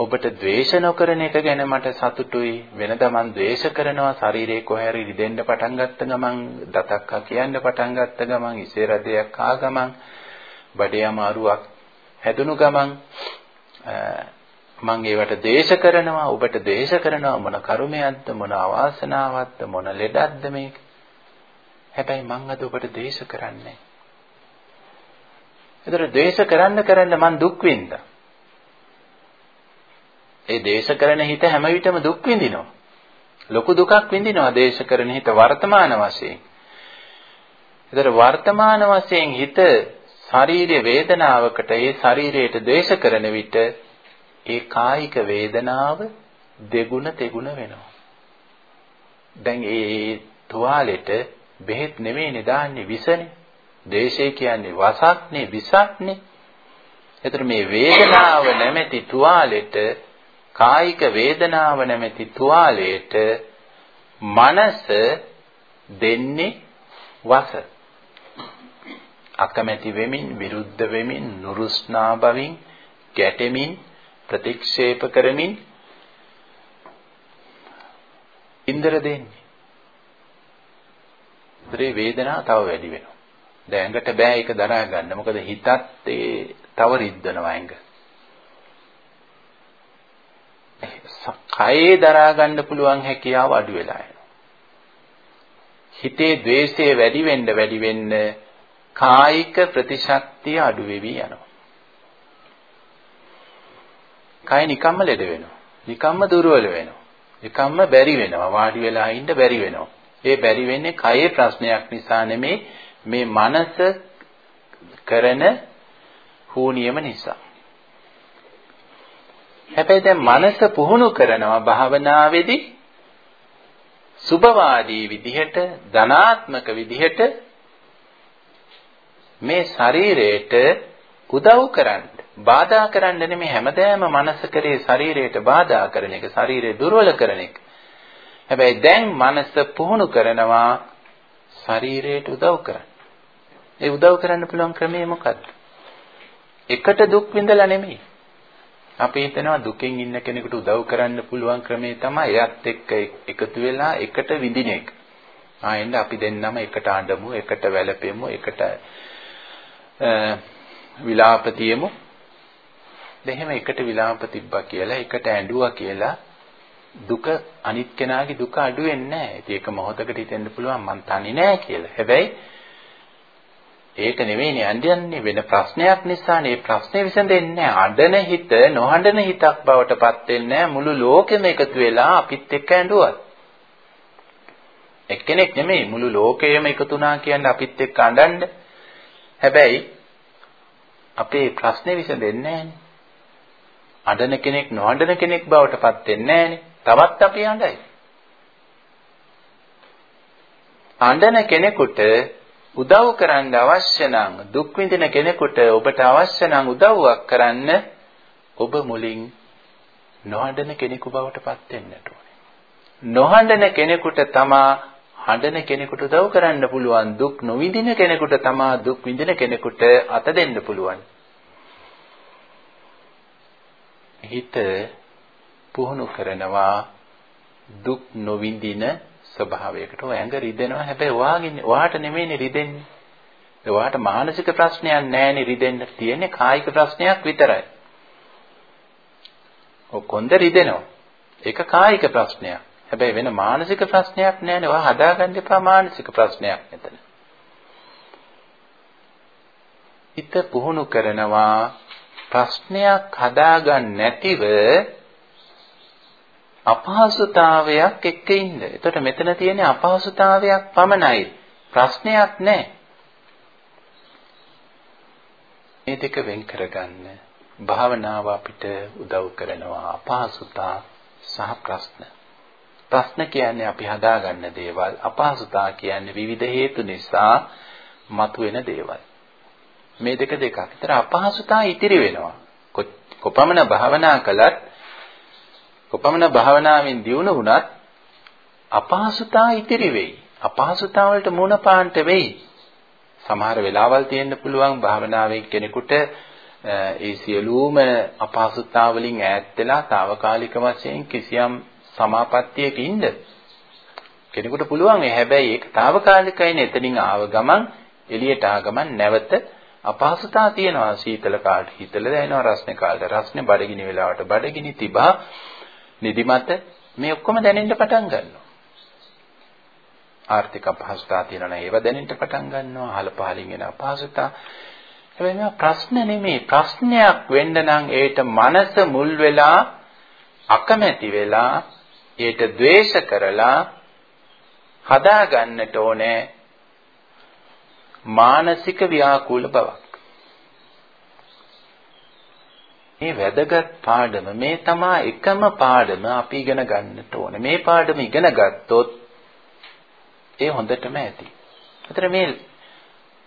ඔබට ද්වේෂ නොකරන එක ගැන මට සතුටුයි වෙනද මං ද්වේෂ කරනවා ශරීරේ කොහේ හරි රිදෙන්න පටන් ගත්ත ගමන් දතක් කියන්න පටන් ගත්ත ගමන් ඉසේ රදයක් ආ ගමන් බඩේ අමාරුවක් හැදුණු ගමන් මං ඒවට දේශ කරනවා ඔබට දේශ කරනවා මොන කර්මයක්ද මොන අවාසනාවක්ද මොන ලෙඩක්ද මේක හැබැයි මං අද ඔබට ද්වේෂ කරන්නේ. ඒතර ද්වේෂ කරන්න කරන්න මං දුක් විඳා. ඒ ද්වේෂ කරන හිත හැම විටම දුක් විඳිනවා. ලොකු දුකක් විඳිනවා ද්වේෂ කරන හිත වර්තමාන වශයෙන්. ඒතර වර්තමාන වශයෙන් හිත ශාරීරික වේදනාවකට ඒ ශරීරයට ද්වේෂ කරන විට ඒ කායික වේදනාව දෙගුණ තෙගුණ වෙනවා. දැන් ඒ තුවාලෙට බෙහෙත් නෙමෙයිනේ දාන්නේ විසනේ. දේශය කියන්නේ වසක්නේ විසක්නේ. එතකොට මේ වේදනාව නැමැති තුවාලෙට කායික වේදනාව නැමැති තුවාලයට මනස දෙන්නේ වස. අකමැති වෙමින් විරුද්ධ වෙමින් නුරුස්නා බවින් ගැටෙමින් ප්‍රතික්ෂේප කරමින් ඉන්දර දෙන්නේ. ඒ වේදනාව තව වැඩි වෙනවා. දැන් ඇඟට බෑ ඒක දරා ගන්න. මොකද හිතත් ඒ තව රිද්දනවා ඇඟ. කයේ දරා ගන්න පුළුවන් හැකියාව අඩු වෙලා යනවා. හිතේ द्वේෂය වැඩි වෙන්න වැඩි වෙන්න කායික ප්‍රතිශක්තිය අඩු වෙවි යනවා. කය නිකම්ම ලෙඩ වෙනවා. නිකම්ම දුර්වල වෙනවා. නිකම්ම බැරි වෙනවා. වාඩි වෙලා ඉන්න බැරි වෙනවා. ඒ බැරි වෙන්නේ කයේ ප්‍රශ්නයක් නිසා නෙමේ මේ මනස කරන හූනියම නිසා. හැබැයි දැන් මනස පුහුණු කරනවා භාවනාවේදී සුභවාදී විදිහට ධනාත්මක විදිහට මේ ශරීරයට උදව් කරන්න. බාධා කරන්න නෙමෙයි හැමදාම මනස කරේ ශරීරයට බාධා කරන එක ශරීරය දුර්වල කරන එක. හැබැයි දැන් මනස පුහුණු කරනවා ශරීරයට උදව් කරන්න. ඒ උදව් කරන්න පුළුවන් ක්‍රමය මොකක්ද එකට දුක් විඳලා නෙමෙයි. අපි හිතනවා දුකෙන් ඉන්න කෙනෙකුට උදව් කරන්න පුළුවන් ක්‍රමේ තමයි එයත් එක්ක එකතු වෙලා එකට විඳින එක. ආයෙත් අපි දෙන්නම එකට අඬමු, එකට වැළපෙමු, එකට විලාප තියමු. දෙහෙම එකට විලාප තිබ්බා කියලා, එකට ඇඬුවා කියලා දුක අනිත් කෙනාගේ දුක අඩු වෙන්නේ නැහැ. ඉතින් ඒක මොහොතකට හිතෙන්න පුළුවන් මං තනි නෑ කියලා. හැබැයි ඒක නෙවෙයිනේ අඬන්නේ වෙන ප්‍රශ්නයක් නිසානේ. මේ ප්‍රශ්නේ විසඳෙන්නේ අඬන හිත නොහඬන හිතක් බවට පත් වෙන්නේ මුළු ලෝකෙම එකතු වෙලා අපිත් එක්ක ඇඬුවත්. එක්කෙනෙක් නෙමෙයි මුළු ලෝකයම එකතු වුණා කියන්නේ අපිත් එක්ක අඬන්න. හැබැයි අපේ ප්‍රශ්නේ විසඳෙන්නේ නැහනේ. අඬන කෙනෙක් නොඅඬන කෙනෙක් බවට පත් වෙන්නේ නැහනේ. තවත් අපි අඬයි. අඬන කෙනෙකුට උදව් කරන්න අවශ්‍ය නම් දුක් විඳින කෙනෙකුට ඔබට අවශ්‍ය නම් උදව්වක් කරන්න ඔබ මුලින් නොහඬන කෙනෙකු බවට පත් වෙන්නට ඕනේ. නොහඬන කෙනෙකුට තමා හඬන කෙනෙකුට උදව් කරන්න පුළුවන් දුක් නොවිඳින කෙනෙකුට තමා දුක් විඳින කෙනෙකුට අත දෙන්න පුළුවන්. හිත පුහුණු කරනවා දුක් නොවිඳින ස්වභාවයකට ඔය ඇඟ රිදෙනවා හැබැයි වාගෙන වාට නෙමෙයිනේ රිදෙන්නේ. ඒ වාට මානසික ප්‍රශ්නයක් නැහැනේ රිදෙන්න තියෙන්නේ කායික ප්‍රශ්නයක් විතරයි. ඔය කොන්ද රිදෙනවා. ඒක කායික ප්‍රශ්නයක්. හැබැයි වෙන මානසික ප්‍රශ්නයක් නැහැනේ. ඔය හදාගන්න එපා මානසික ප්‍රශ්නයක් මෙතන. හිත පුහුණු කරනවා ප්‍රශ්නයක් හදාගන්න නැතිව අපහසුතාවයක් එක්ක ඉන්න. එතකොට මෙතන තියෙන්නේ අපහසුතාවයක් පමණයි. ප්‍රශ්නයක් නැහැ. මේ දෙක වෙන් කරගන්න භාවනාව අපිට උදව් කරනවා අපහසුතා සහ ප්‍රශ්න. ප්‍රශ්න කියන්නේ අපි හදාගන්න දේවල්. අපහසුතා කියන්නේ විවිධ හේතු නිසා මතුවෙන දේවල්. මේ දෙක දෙකක්. ඒතර අපහසුතා ඉතිරි වෙනවා. කොපමණ භාවනා කළත් කොපමණ භාවනාවෙන් දියුණු වුණත් අපහසුතා ඉතිරි වෙයි. අපහසුතා වලට මුණ පාන්න වෙයි. සමහර වෙලාවල් තියෙන්න පුළුවන් භාවනාවෙන් කෙනෙකුට ඒ සියලුම අපහසුතා වලින් ඈත් වෙලා తాවකාලික වශයෙන් කිසියම් සමාපත්තියක ඉන්න. කෙනෙකුට පුළුවන් ඒ හැබැයි ඒක తాවකාලිකයිනේ එතනින් ආව ගමන් එළියට ආ ගමන් නැවත අපහසුතා තියෙනවා සීතල කාලේ හිතල දැනෙනවා රස්නේ කාලේ රස්නේ බඩගිනි වෙලාවට බඩගිනි තිබා නිදිමත මේ ඔක්කොම දැනෙන්න පටන් ගන්නවා. ආර්ථික අපහසුතාව තියෙනවා නම් ඒව දැනෙන්න පටන් ගන්නවා. අහල පහලින් එන අපහසුතාව. හැබැයි මේවා ප්‍රශ්න නෙමෙයි. ප්‍රශ්නයක් වෙන්න නම් ඒට මනස මුල් වෙලා අකමැති වෙලා ඒට ද්වේෂ කරලා හදා ගන්නට ඕනේ මානසික ව්‍යාකූල බවක්. මේ වැදගත් පාඩම මේ තමා එකම පාඩම අපි ඉගෙන ගන්නට ඕනේ. මේ පාඩම ඉගෙන ගත්තොත් ඒ හොඳටම ඇති. ඒතර මේ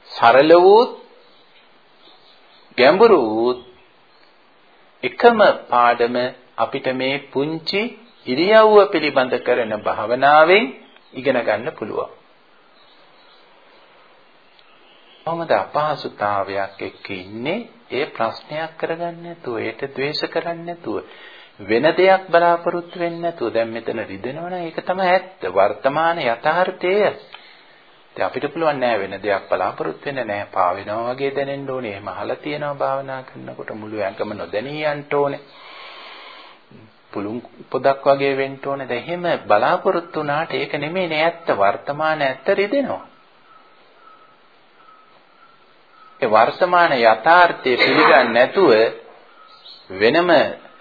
සරල වූ ගැඹුරු වූ එකම පාඩම අපිට මේ පුංචි ඉරියව්ව පිළිබඳ කරන භාවනාවෙන් ඉගෙන ගන්න පුළුවන්. කොහොමද අපහසුතාවයක් එක්ක ඉන්නේ? ඒ ප්‍රශ්නයක් කරගන්න නැතුව ඒට ද්වේෂ කරන්නේ නැතුව වෙන දෙයක් බලාපොරොත්තු වෙන්නේ නැතුව. දැන් මෙතන රිදෙනවනම් ඒක තමයි ඇත්ත. වර්තමාන යථාර්ථය. දැන් අපිට පුළුවන් නෑ වෙන දෙයක් බලාපොරොත්තු වෙන්න නෑ. පා වෙනවා වගේ දැනෙන්න ඕනේ. එහෙම අහලා තියෙනවා භාවනා කරනකොට මුළු ඇඟම නොදැනී යන්න ඕනේ. පුළුන් පොදක් වගේ වෙන්න ඕනේ. දැන් එහෙම බලාපොරොත්තු වුණාට ඒක නෙමෙයිනේ ඇත්ත. වර්තමාන ඇත්ත රිදෙනවා ඒ වර්තමාන යථාර්ථය පිළිගන්නේ නැතුව වෙනම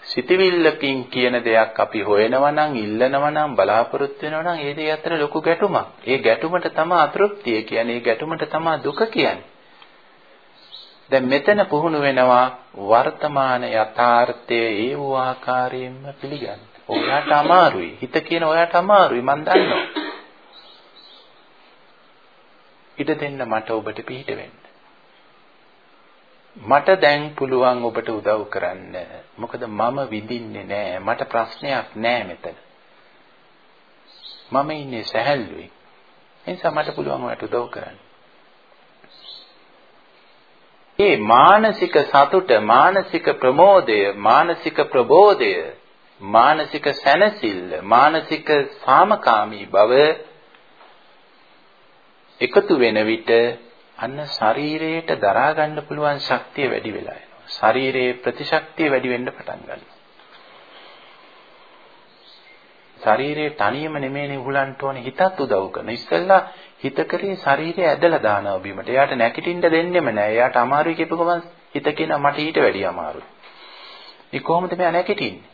සිතවිල්ලකින් කියන දෙයක් අපි හොයනවා නම් ඉල්ලනවා නම් බලාපොරොත්තු වෙනවා නම් ඒ දේ අතර ලොකු ගැටුමක්. ඒ ගැටුමට තමයි අතෘප්තිය කියන්නේ. ඒ ගැටුමට තමයි දුක කියන්නේ. දැන් මෙතන පුහුණු වෙනවා වර්තමාන යථාර්ථයේ ඒ වූ ආකාරයෙන්ම පිළිගන්න. ඔයාට අමාරුයි. හිත කියන ඔයාට අමාරුයි මන් දන්නවා. ඉඩ දෙන්න මට ඔබට පිහිට වෙන්න. මට දැන් පුළුවන් ඔබට උදව් කරන්න. මොකද මම විඳින්නේ නෑ. මට ප්‍රශ්නයක් නෑ මෙතන. මම ඉන්නේ සැහැල්ලුවේ. ඒ නිසා මට පුළුවන් ඔයාලට උදව් කරන්න. මේ මානසික සතුට, මානසික ප්‍රමෝදය, මානසික ප්‍රබෝධය, මානසික සැනසෙල්ල, මානසික සාමකාමී බව එකතු වෙන විට අන්න ශරීරයට දරා ගන්න පුළුවන් ශක්තිය වැඩි වෙලා එනවා. ශරීරයේ ප්‍රතිශක්තිය වැඩි වෙන්න පටන් ගන්නවා. ශරීරයේ තනියම නෙමෙයිනේ උහුලන්ට ඕනේ හිතත් උදව් කරන. ඉස්සෙල්ලා හිත කරේ ශරීරය ඇදලා දානවා බීමට. එයාට නැගිටින්න දෙන්නෙම නෑ. එයාට අමාරුයි කියපු ගමන් හිත කියනවා මට ඊට වැඩිය අමාරුයි. ඒ කොහොමද මෙයා නැගිටින්නේ?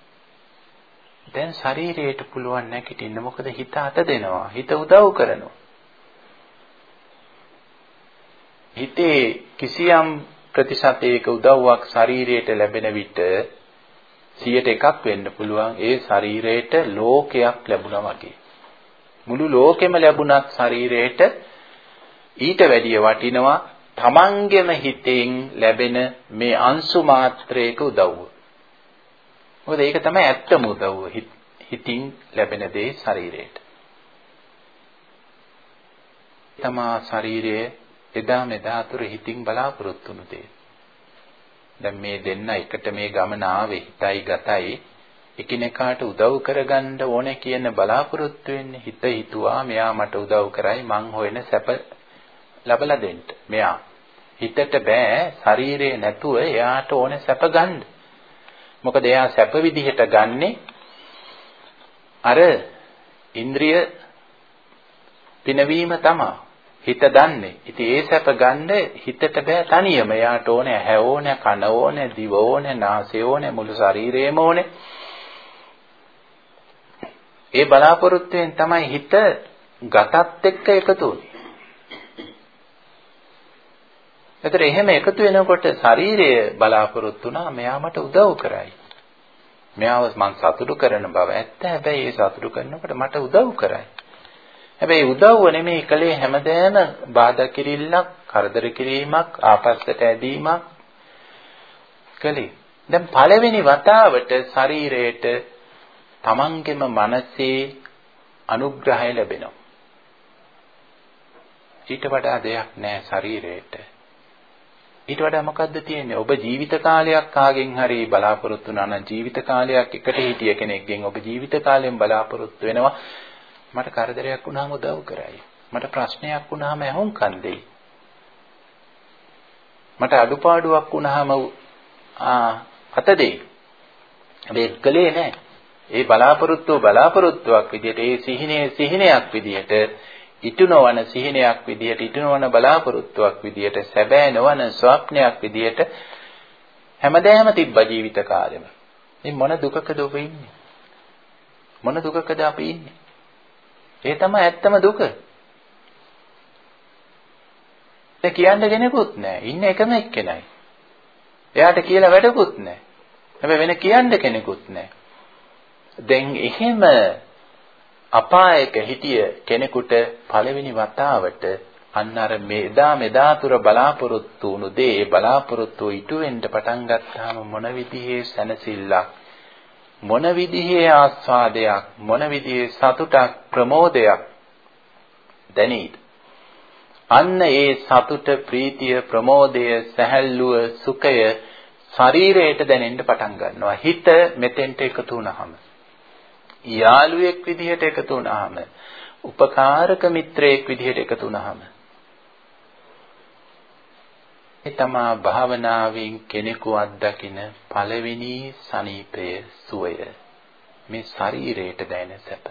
දැන් ශරීරයට පුළුවන් නැගිටින්න. මොකද හිත අත දෙනවා. හිත උදව් කරනවා. හිතේ කිසියම් ප්‍රතිශතයක උදව්වක් ශරීරයට ලැබෙන විට 100ට එකක් වෙන්න පුළුවන් ඒ ශරීරයට ලෝකයක් ලැබුණා වගේ. මුළු ලෝකෙම ලැබුණත් ශරීරයට ඊට වැඩිය වටිනවා තමන්ගෙම හිතෙන් ලැබෙන මේ අංශු මාත්‍රයක උදව්ව. මොකද ඒක තමයි ඇත්තම උදව්ව. හිතින් ලැබෙන දේ ශරීරයට. තමා ශරීරයේ එදා මෙදා අතුරු හිතින් බලාපොරොත්තු වුණු දේ. දැන් මේ දෙන්න එකට මේ ගමන ආවේ හිතයි ගතයි එකිනෙකාට උදව් කරගන්න ඕනේ කියන බලාපොරොත්තු වෙන්නේ හිත හිතුවා මෙයා මට උදව් කරයි මං හොයන සැප ලබලා දෙන්න. මෙයා හිතට බෑ ශරීරේ නැතුව එයාට ඕනේ සැප ගන්න. මොකද එයා සැප විදිහට ගන්නෙ අර ඉන්ද්‍රිය පිනවීම තමයි. හිත දන්නේ. ඉතින් ඒ සැප ගන්න හිතට බෑ තනියම. එයාට ඕනේ ඇහැ ඕනේ, කන ඕනේ, දිව ඕනේ, නාසය ඕනේ, මුළු ශරීරයම ඕනේ. ඒ බලාපොරොත්තුෙන් තමයි හිත ගතත් එක්ක එකතු වෙන්නේ. ඒතර එහෙම එකතු වෙනකොට ශරීරය බලාපොරොත්තු වුණා මෙයා මට උදව් කරයි. මෙයාව මං සතුටු කරන බව ඇත්ත. හැබැයි ඒ සතුටු කරනකොට මට උදව් කරයි. හැබැයි උදව්ව නෙමෙයි කලේ හැමදේම බාධා කිරිල්ලක්, කරදර කිරීමක්, ආපස්සට ඇදීමක් කලේ. දැන් පළවෙනි වතාවට ශරීරයට තමන්ගෙම මනසේ අනුග්‍රහය ලැබෙනවා. ඊට වඩා දෙයක් නෑ ශරීරයට. ඊට වඩා මොකද්ද තියෙන්නේ? ඔබ ජීවිත කාලයක් කාගෙන් හරි බලාපොරොත්තු වුණා නම් ජීවිත කාලයක් එකට හිටිය කෙනෙක්ගෙන් ඔබ ජීවිත කාලයෙන් බලාපොරොත්තු වෙනවා මට කරදරයක් වුණාම උදව් කරයි. මට ප්‍රශ්නයක් වුණාම ඇහුම්කන් දෙයි. මට අඩුපාඩුවක් වුණාම ආ අත දෙයි. හැබැයි කලේ නැහැ. ඒ බලාපොරොත්තු බලාපොරොත්තුවක් විදිහට ඒ සිහිනේ සිහිනයක් විදිහට ඉටු නොවන සිහිනයක් විදියට ඉටු නොවන බලාපොරොත්තුවක් විදියට සැබෑ නොවන ස්වප්නයක් විදියට හැමදේම තිබ්බ ජීවිත කාලෙම. මේ මොන දුකකද ඔබ ඉන්නේ? මොන දුකකද අපි ඉන්නේ? ඒ තමයි ඇත්තම දුක. ඒ කියන්න කෙනෙකුත් නැහැ. ඉන්න එකම එක්කෙනයි. එයාට කියලා වැඩකුත් නැහැ. හැබැයි වෙන කියන්න කෙනෙකුත් නැහැ. දැන් එහෙම අපායක හිටිය කෙනෙකුට පළවෙනි වතාවට අන්න අර මෙදා මෙදා තුර බලාපොරොත්තු වුණු දේ බලාපොරොත්තු ඉටු වෙන්න පටන් ගත්තාම මොන විදිහේ සැනසෙල්ලක් මොන විදිහේ ආස්වාදයක් මොන විදිහේ සතුටක් ප්‍රමෝදයක් දැනීද? අන්න ඒ සතුට ප්‍රීතිය ප්‍රමෝදය සැහැල්ලුව සුඛය ශරීරයට දැනෙන්න පටන් ගන්නවා. හිත මෙතෙන්ට එකතු වුනහම යාළුවෙක් විදිහට එකතු වුනහම උපකාරක මිත්‍රයෙක් විදිහට එකතු වුනහම ඒ තමා භාවනාවෙන් කෙනෙකු අත්දකින පළවෙනි සනීපය සුවය මේ ශරීරයට දැනෙන සැප.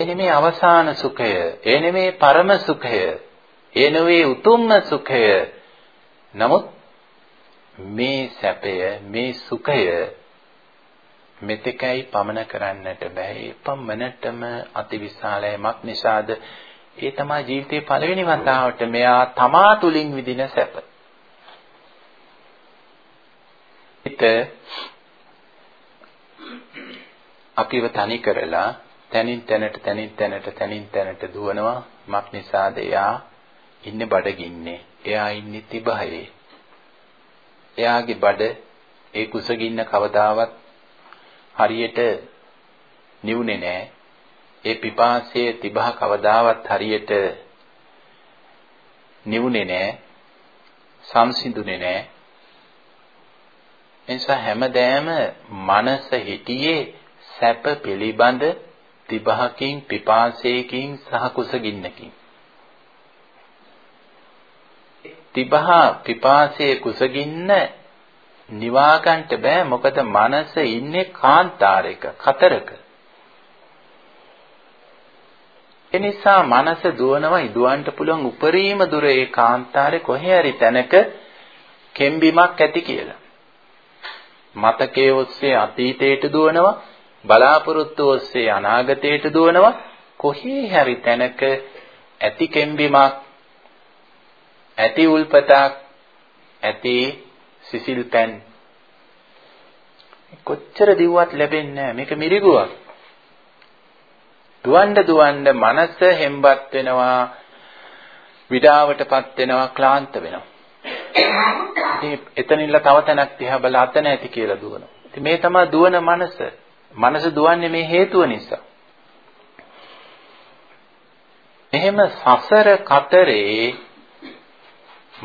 ඒ නෙමේ අවසාන සුඛය, ඒ නෙමේ පරම සුඛය, ඒ නෙවේ උතුම්ම සුඛය. නමුත් මේ සැපය, මේ සුඛය මෙතෙකයි පමන කරන්නට බෑ. පමණටම අතිවිශාලයි මක් නිසාද ඒ තමයි ජීවිතේ පළවෙනි වතාවට මෙයා තමා තුලින් විඳින සැප. හිත අපිව තනි කරලා තනින් තැනට තනින් තැනට තනින් තැනට දුවනවා. මක් නිසාද එයා ඉන්නේ බඩගින්නේ? එයා ඉන්නේ තිබහයේ එයාගේ බඩ ඒ කුසගින්න කවදාවත් හරියට නිවුනේ නැහැ ඒ පිපාසයේ තිබහ කවදාවත් හරියට නිවුනේ නැහැ. සංසිඳුනේ නැහැ. එනිසා හැමදෑම මනස හිටියේ සැප පිළිබඳ තිබහකින් පිපාසයකින් සහ කුසගින්නකින්. තිබහ පිපාසයේ කුසගින්න නිවා ගන්නට බෑ මොකද මනස ඉන්නේ කාන්තාරයක කතරක. එනිසා මනස දුවනවා ඉදුවන්ට පුළුවන් උපරිම දුර ඒ කාන්තාරේ කොහේ හරි තැනක කෙම්බිමක් ඇති කියලා. මතකයේ ඔස්සේ අතීතයට දුවනවා බලාපොරොත්තු ඔස්සේ අනාගතයට දුවනවා කොහේ හරි තැනක ඇති කෙම්බිමක් ඇති උල්පතක් ඇති සිසිල් පෑන්. කොච්චර දිව්වත් ලැබෙන්නේ නැහැ. මේක මිරිගුවක් දුවන්න දුවන්න මනස හෙම්බත් වෙනවා විඩාවටපත් වෙනවා ක්ලාන්ත වෙනවා. ඉතින් එතනින්ලා තව තැනක් දිහා බලා අත නැති කියලා දුවනවා. ඉතින් මේ තමයි දුවන මනස. මනස දුවන්නේ මේ හේතුව නිසා. එහෙම සසර කතරේ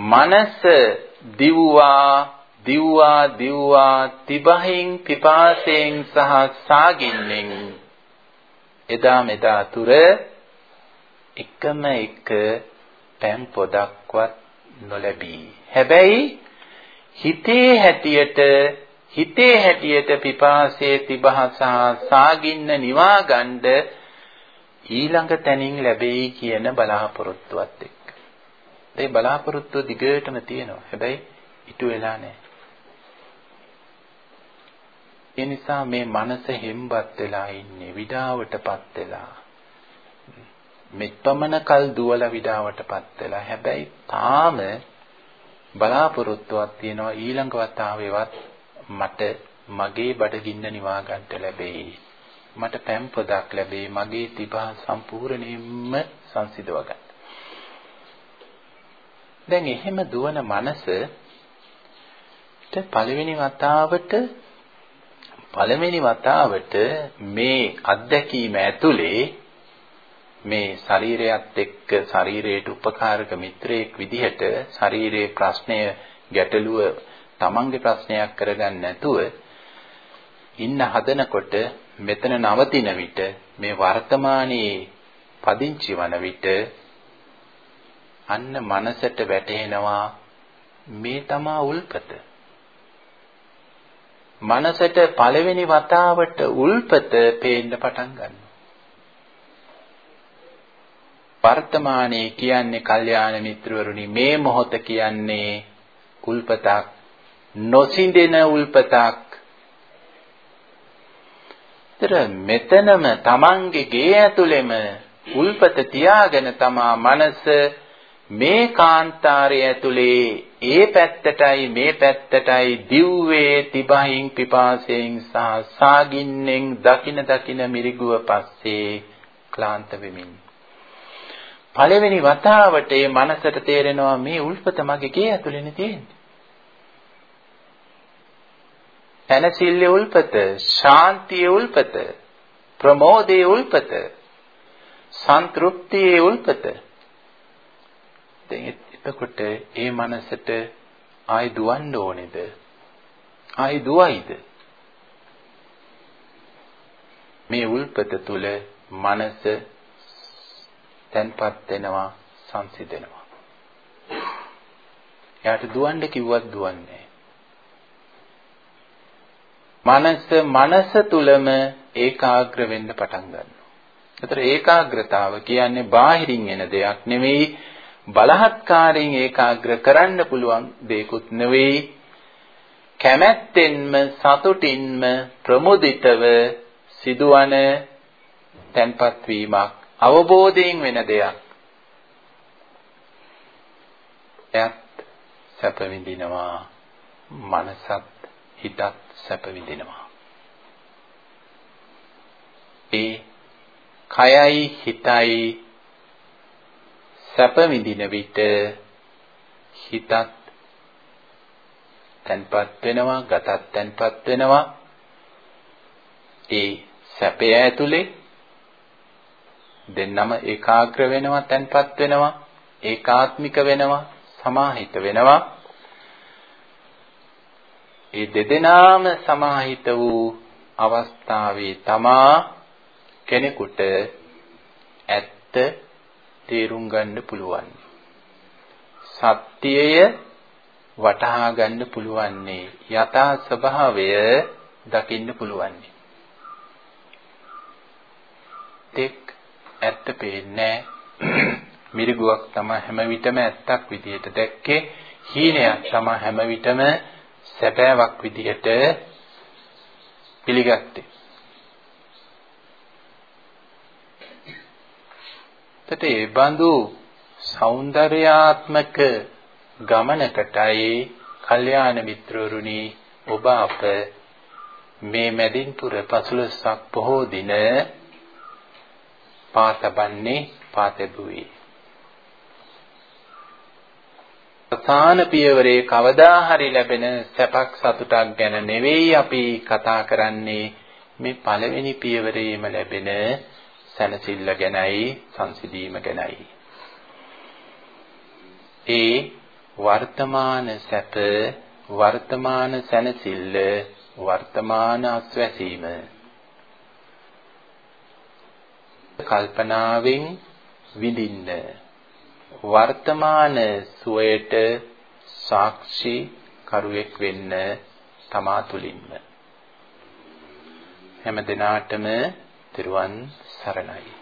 මනස දිව්වා දිව්වා දිව්වා තිබහින් පිපාසයෙන් සහ සාගින්නෙන් එදා මෙදා තුර එකම එක පෑන් පොදක්වත් නොලැබී. හැබැයි හිතේ හැටියට හිතේ හැටියට පිපාසයේ තිබහසා සාගින්න නිවා ගන්න ඊළඟ තැනින් ලැබෙයි කියන බලාපොරොත්තුවත් එක්ක. ඒ බලාපොරොත්තුව දිගටම තියෙනවා. හැබැයි ඉටු වෙලා නැහැ. ඒ නිසා මේ මනස හෙම්බත් වෙලා ඉන්නේ විඩාවටපත් වෙලා. මෙත්තමන කල් දුවලා විඩාවටපත් වෙලා. හැබැයි තාම බලාපොරොත්තුවක් තියෙනවා ඊළඟ වතාවේවත් මට මගේ බඩගින්න නිවා ගන්නට ලැබෙයි. මට පැම් පොදක් ලැබෙයි. මගේ තිබහ සම්පූර්ණයෙන්ම සංසිඳව ගන්න. දැන් එහෙම දුවන මනස පළවෙනි වතාවට පළවෙනි වතාවට මේ අත්දැකීම ඇතුලේ මේ ශරීරයත් එක්ක ශරීරයට උපකාරක මිත්‍රයෙක් විදිහට ශරීරයේ ප්‍රශ්නය ගැටලුව තමන්ගේ ප්‍රශ්නයක් කරගන්න නැතුව ඉන්න හදනකොට මෙතන නවතින විට මේ වර්තමානයේ පදිංචි වන විට අන්න මනසට වැටෙනවා මේ තමා උල්පත. මනසට පළවෙනි වතාවට උල්පත පේන්න පටන් ගන්නවා. වර්තමානයේ කියන්නේ කල්යාණ මිත්‍රවරුනි මේ මොහොත කියන්නේ උල්පතක් නොසිඳෙන උල්පතක් තර මෙතනම Tamange ගේ ඇතුළෙම උල්පත තියාගෙන තමා මනස මේ කාන්තාරය ඇතුලේ ඒ පැත්තටයි මේ පැත්තටයි දිව්වේ තිබහින් පිපාසයෙන් සහ සාගින්නෙන් දකින දකින මිරිගුව පස්සේ ක්ලාන්ත වෙමින් පළවෙනි වතාවට මේ මනසට තේරෙනවා මේ උල්පත මගේ ගේ ඇතුලේනේ තියෙන්නේ. තනසිල්ලේ උල්පත, ශාන්තියේ උල්පත, ප්‍රමෝදයේ උල්පත, සන්තෘප්තියේ උල්පත. දැන් එතකොට ඒ මනසට ආයි දුවන්න ඕනේද? ආයි දුවයිද? මේ උල්පත තුල මනස තැන්පත් වෙනවා සංසිඳෙනවා. එයාට දුවන්න කිව්වත් දුවන්නේ මනස මනස තුලම ඒකාග්‍ර වෙන්න පටන් ගන්නවා. ඒතර ඒකාග්‍රතාව කියන්නේ බාහිරින් එන දෙයක් නෙවෙයි බලහත්කාරයෙන් ඒකාග්‍ර කරන්න පුළුවන් දෙයක්ුත් නෙවෙයි කැමැත්තෙන්ම සතුටින්ම ප්‍රමුදිතව සිදුවන තැන්පත් වීමක් අවබෝධයෙන් වෙන දෙයක්. එයත් සැප විඳිනවා මනසත් හිතත් සැප විඳිනවා. ඒ කයයි හිතයි සැප විඳින විට හිතත් තන්පත් වෙනවා ගතත් තන්පත් වෙනවා. ඒ සැපය ඇතුලේ දෙන්නම ඒකාග්‍ර වෙනවා තන්පත් වෙනවා ඒකාත්මික වෙනවා සමාහිත වෙනවා. ඒ දෙදෙනාම සමාහිත වූ අවස්ථාවේ තමා කෙනෙකුට ඇත්ත තේරුම් ගන්න පුළුවන්. සත්‍යය වටහා ගන්න පුළුවන්නේ යථා ස්වභාවය දකින්න පුළුවන්නේ. දෙක් ඇත්ත පේන්නේ මිරිගුවක් තමයි හැම විටම ඇත්තක් විදියට දැක්කේ හීනයක් තමයි හැම විටම සැබෑවක් විදිහට පිළිගත්තේ. එතට ඒ බඳු సౌందర్యාත්මක ගමනකටයි කල්යාණ මිත්‍රවරුනි ඔබ අප මේ මැදින්පුර පසළොස්වක පොහෝ දින පාතබන්නේ පාතබුවේ ප්‍රධාන පියවරේ කවදා හරි ලැබෙන සැපක් සතුටක් ගැන නෙවෙයි අපි කතා කරන්නේ මේ පළවෙනි පියවරේම ලැබෙන සැනසෙල්ල ගැනයි සංසිඳීම ගැනයි. ඒ වර්තමාන සැප වර්තමාන සැනසෙල්ල වර්තමාන අස්වැසීම. කල්පනාවෙන් විඳින්න. වර්තමාන සුවයට සාක්ෂි කරුවෙක් වෙන්න තමා තුලින්ම හැම දිනාටම තෙරුවන් සරණයි.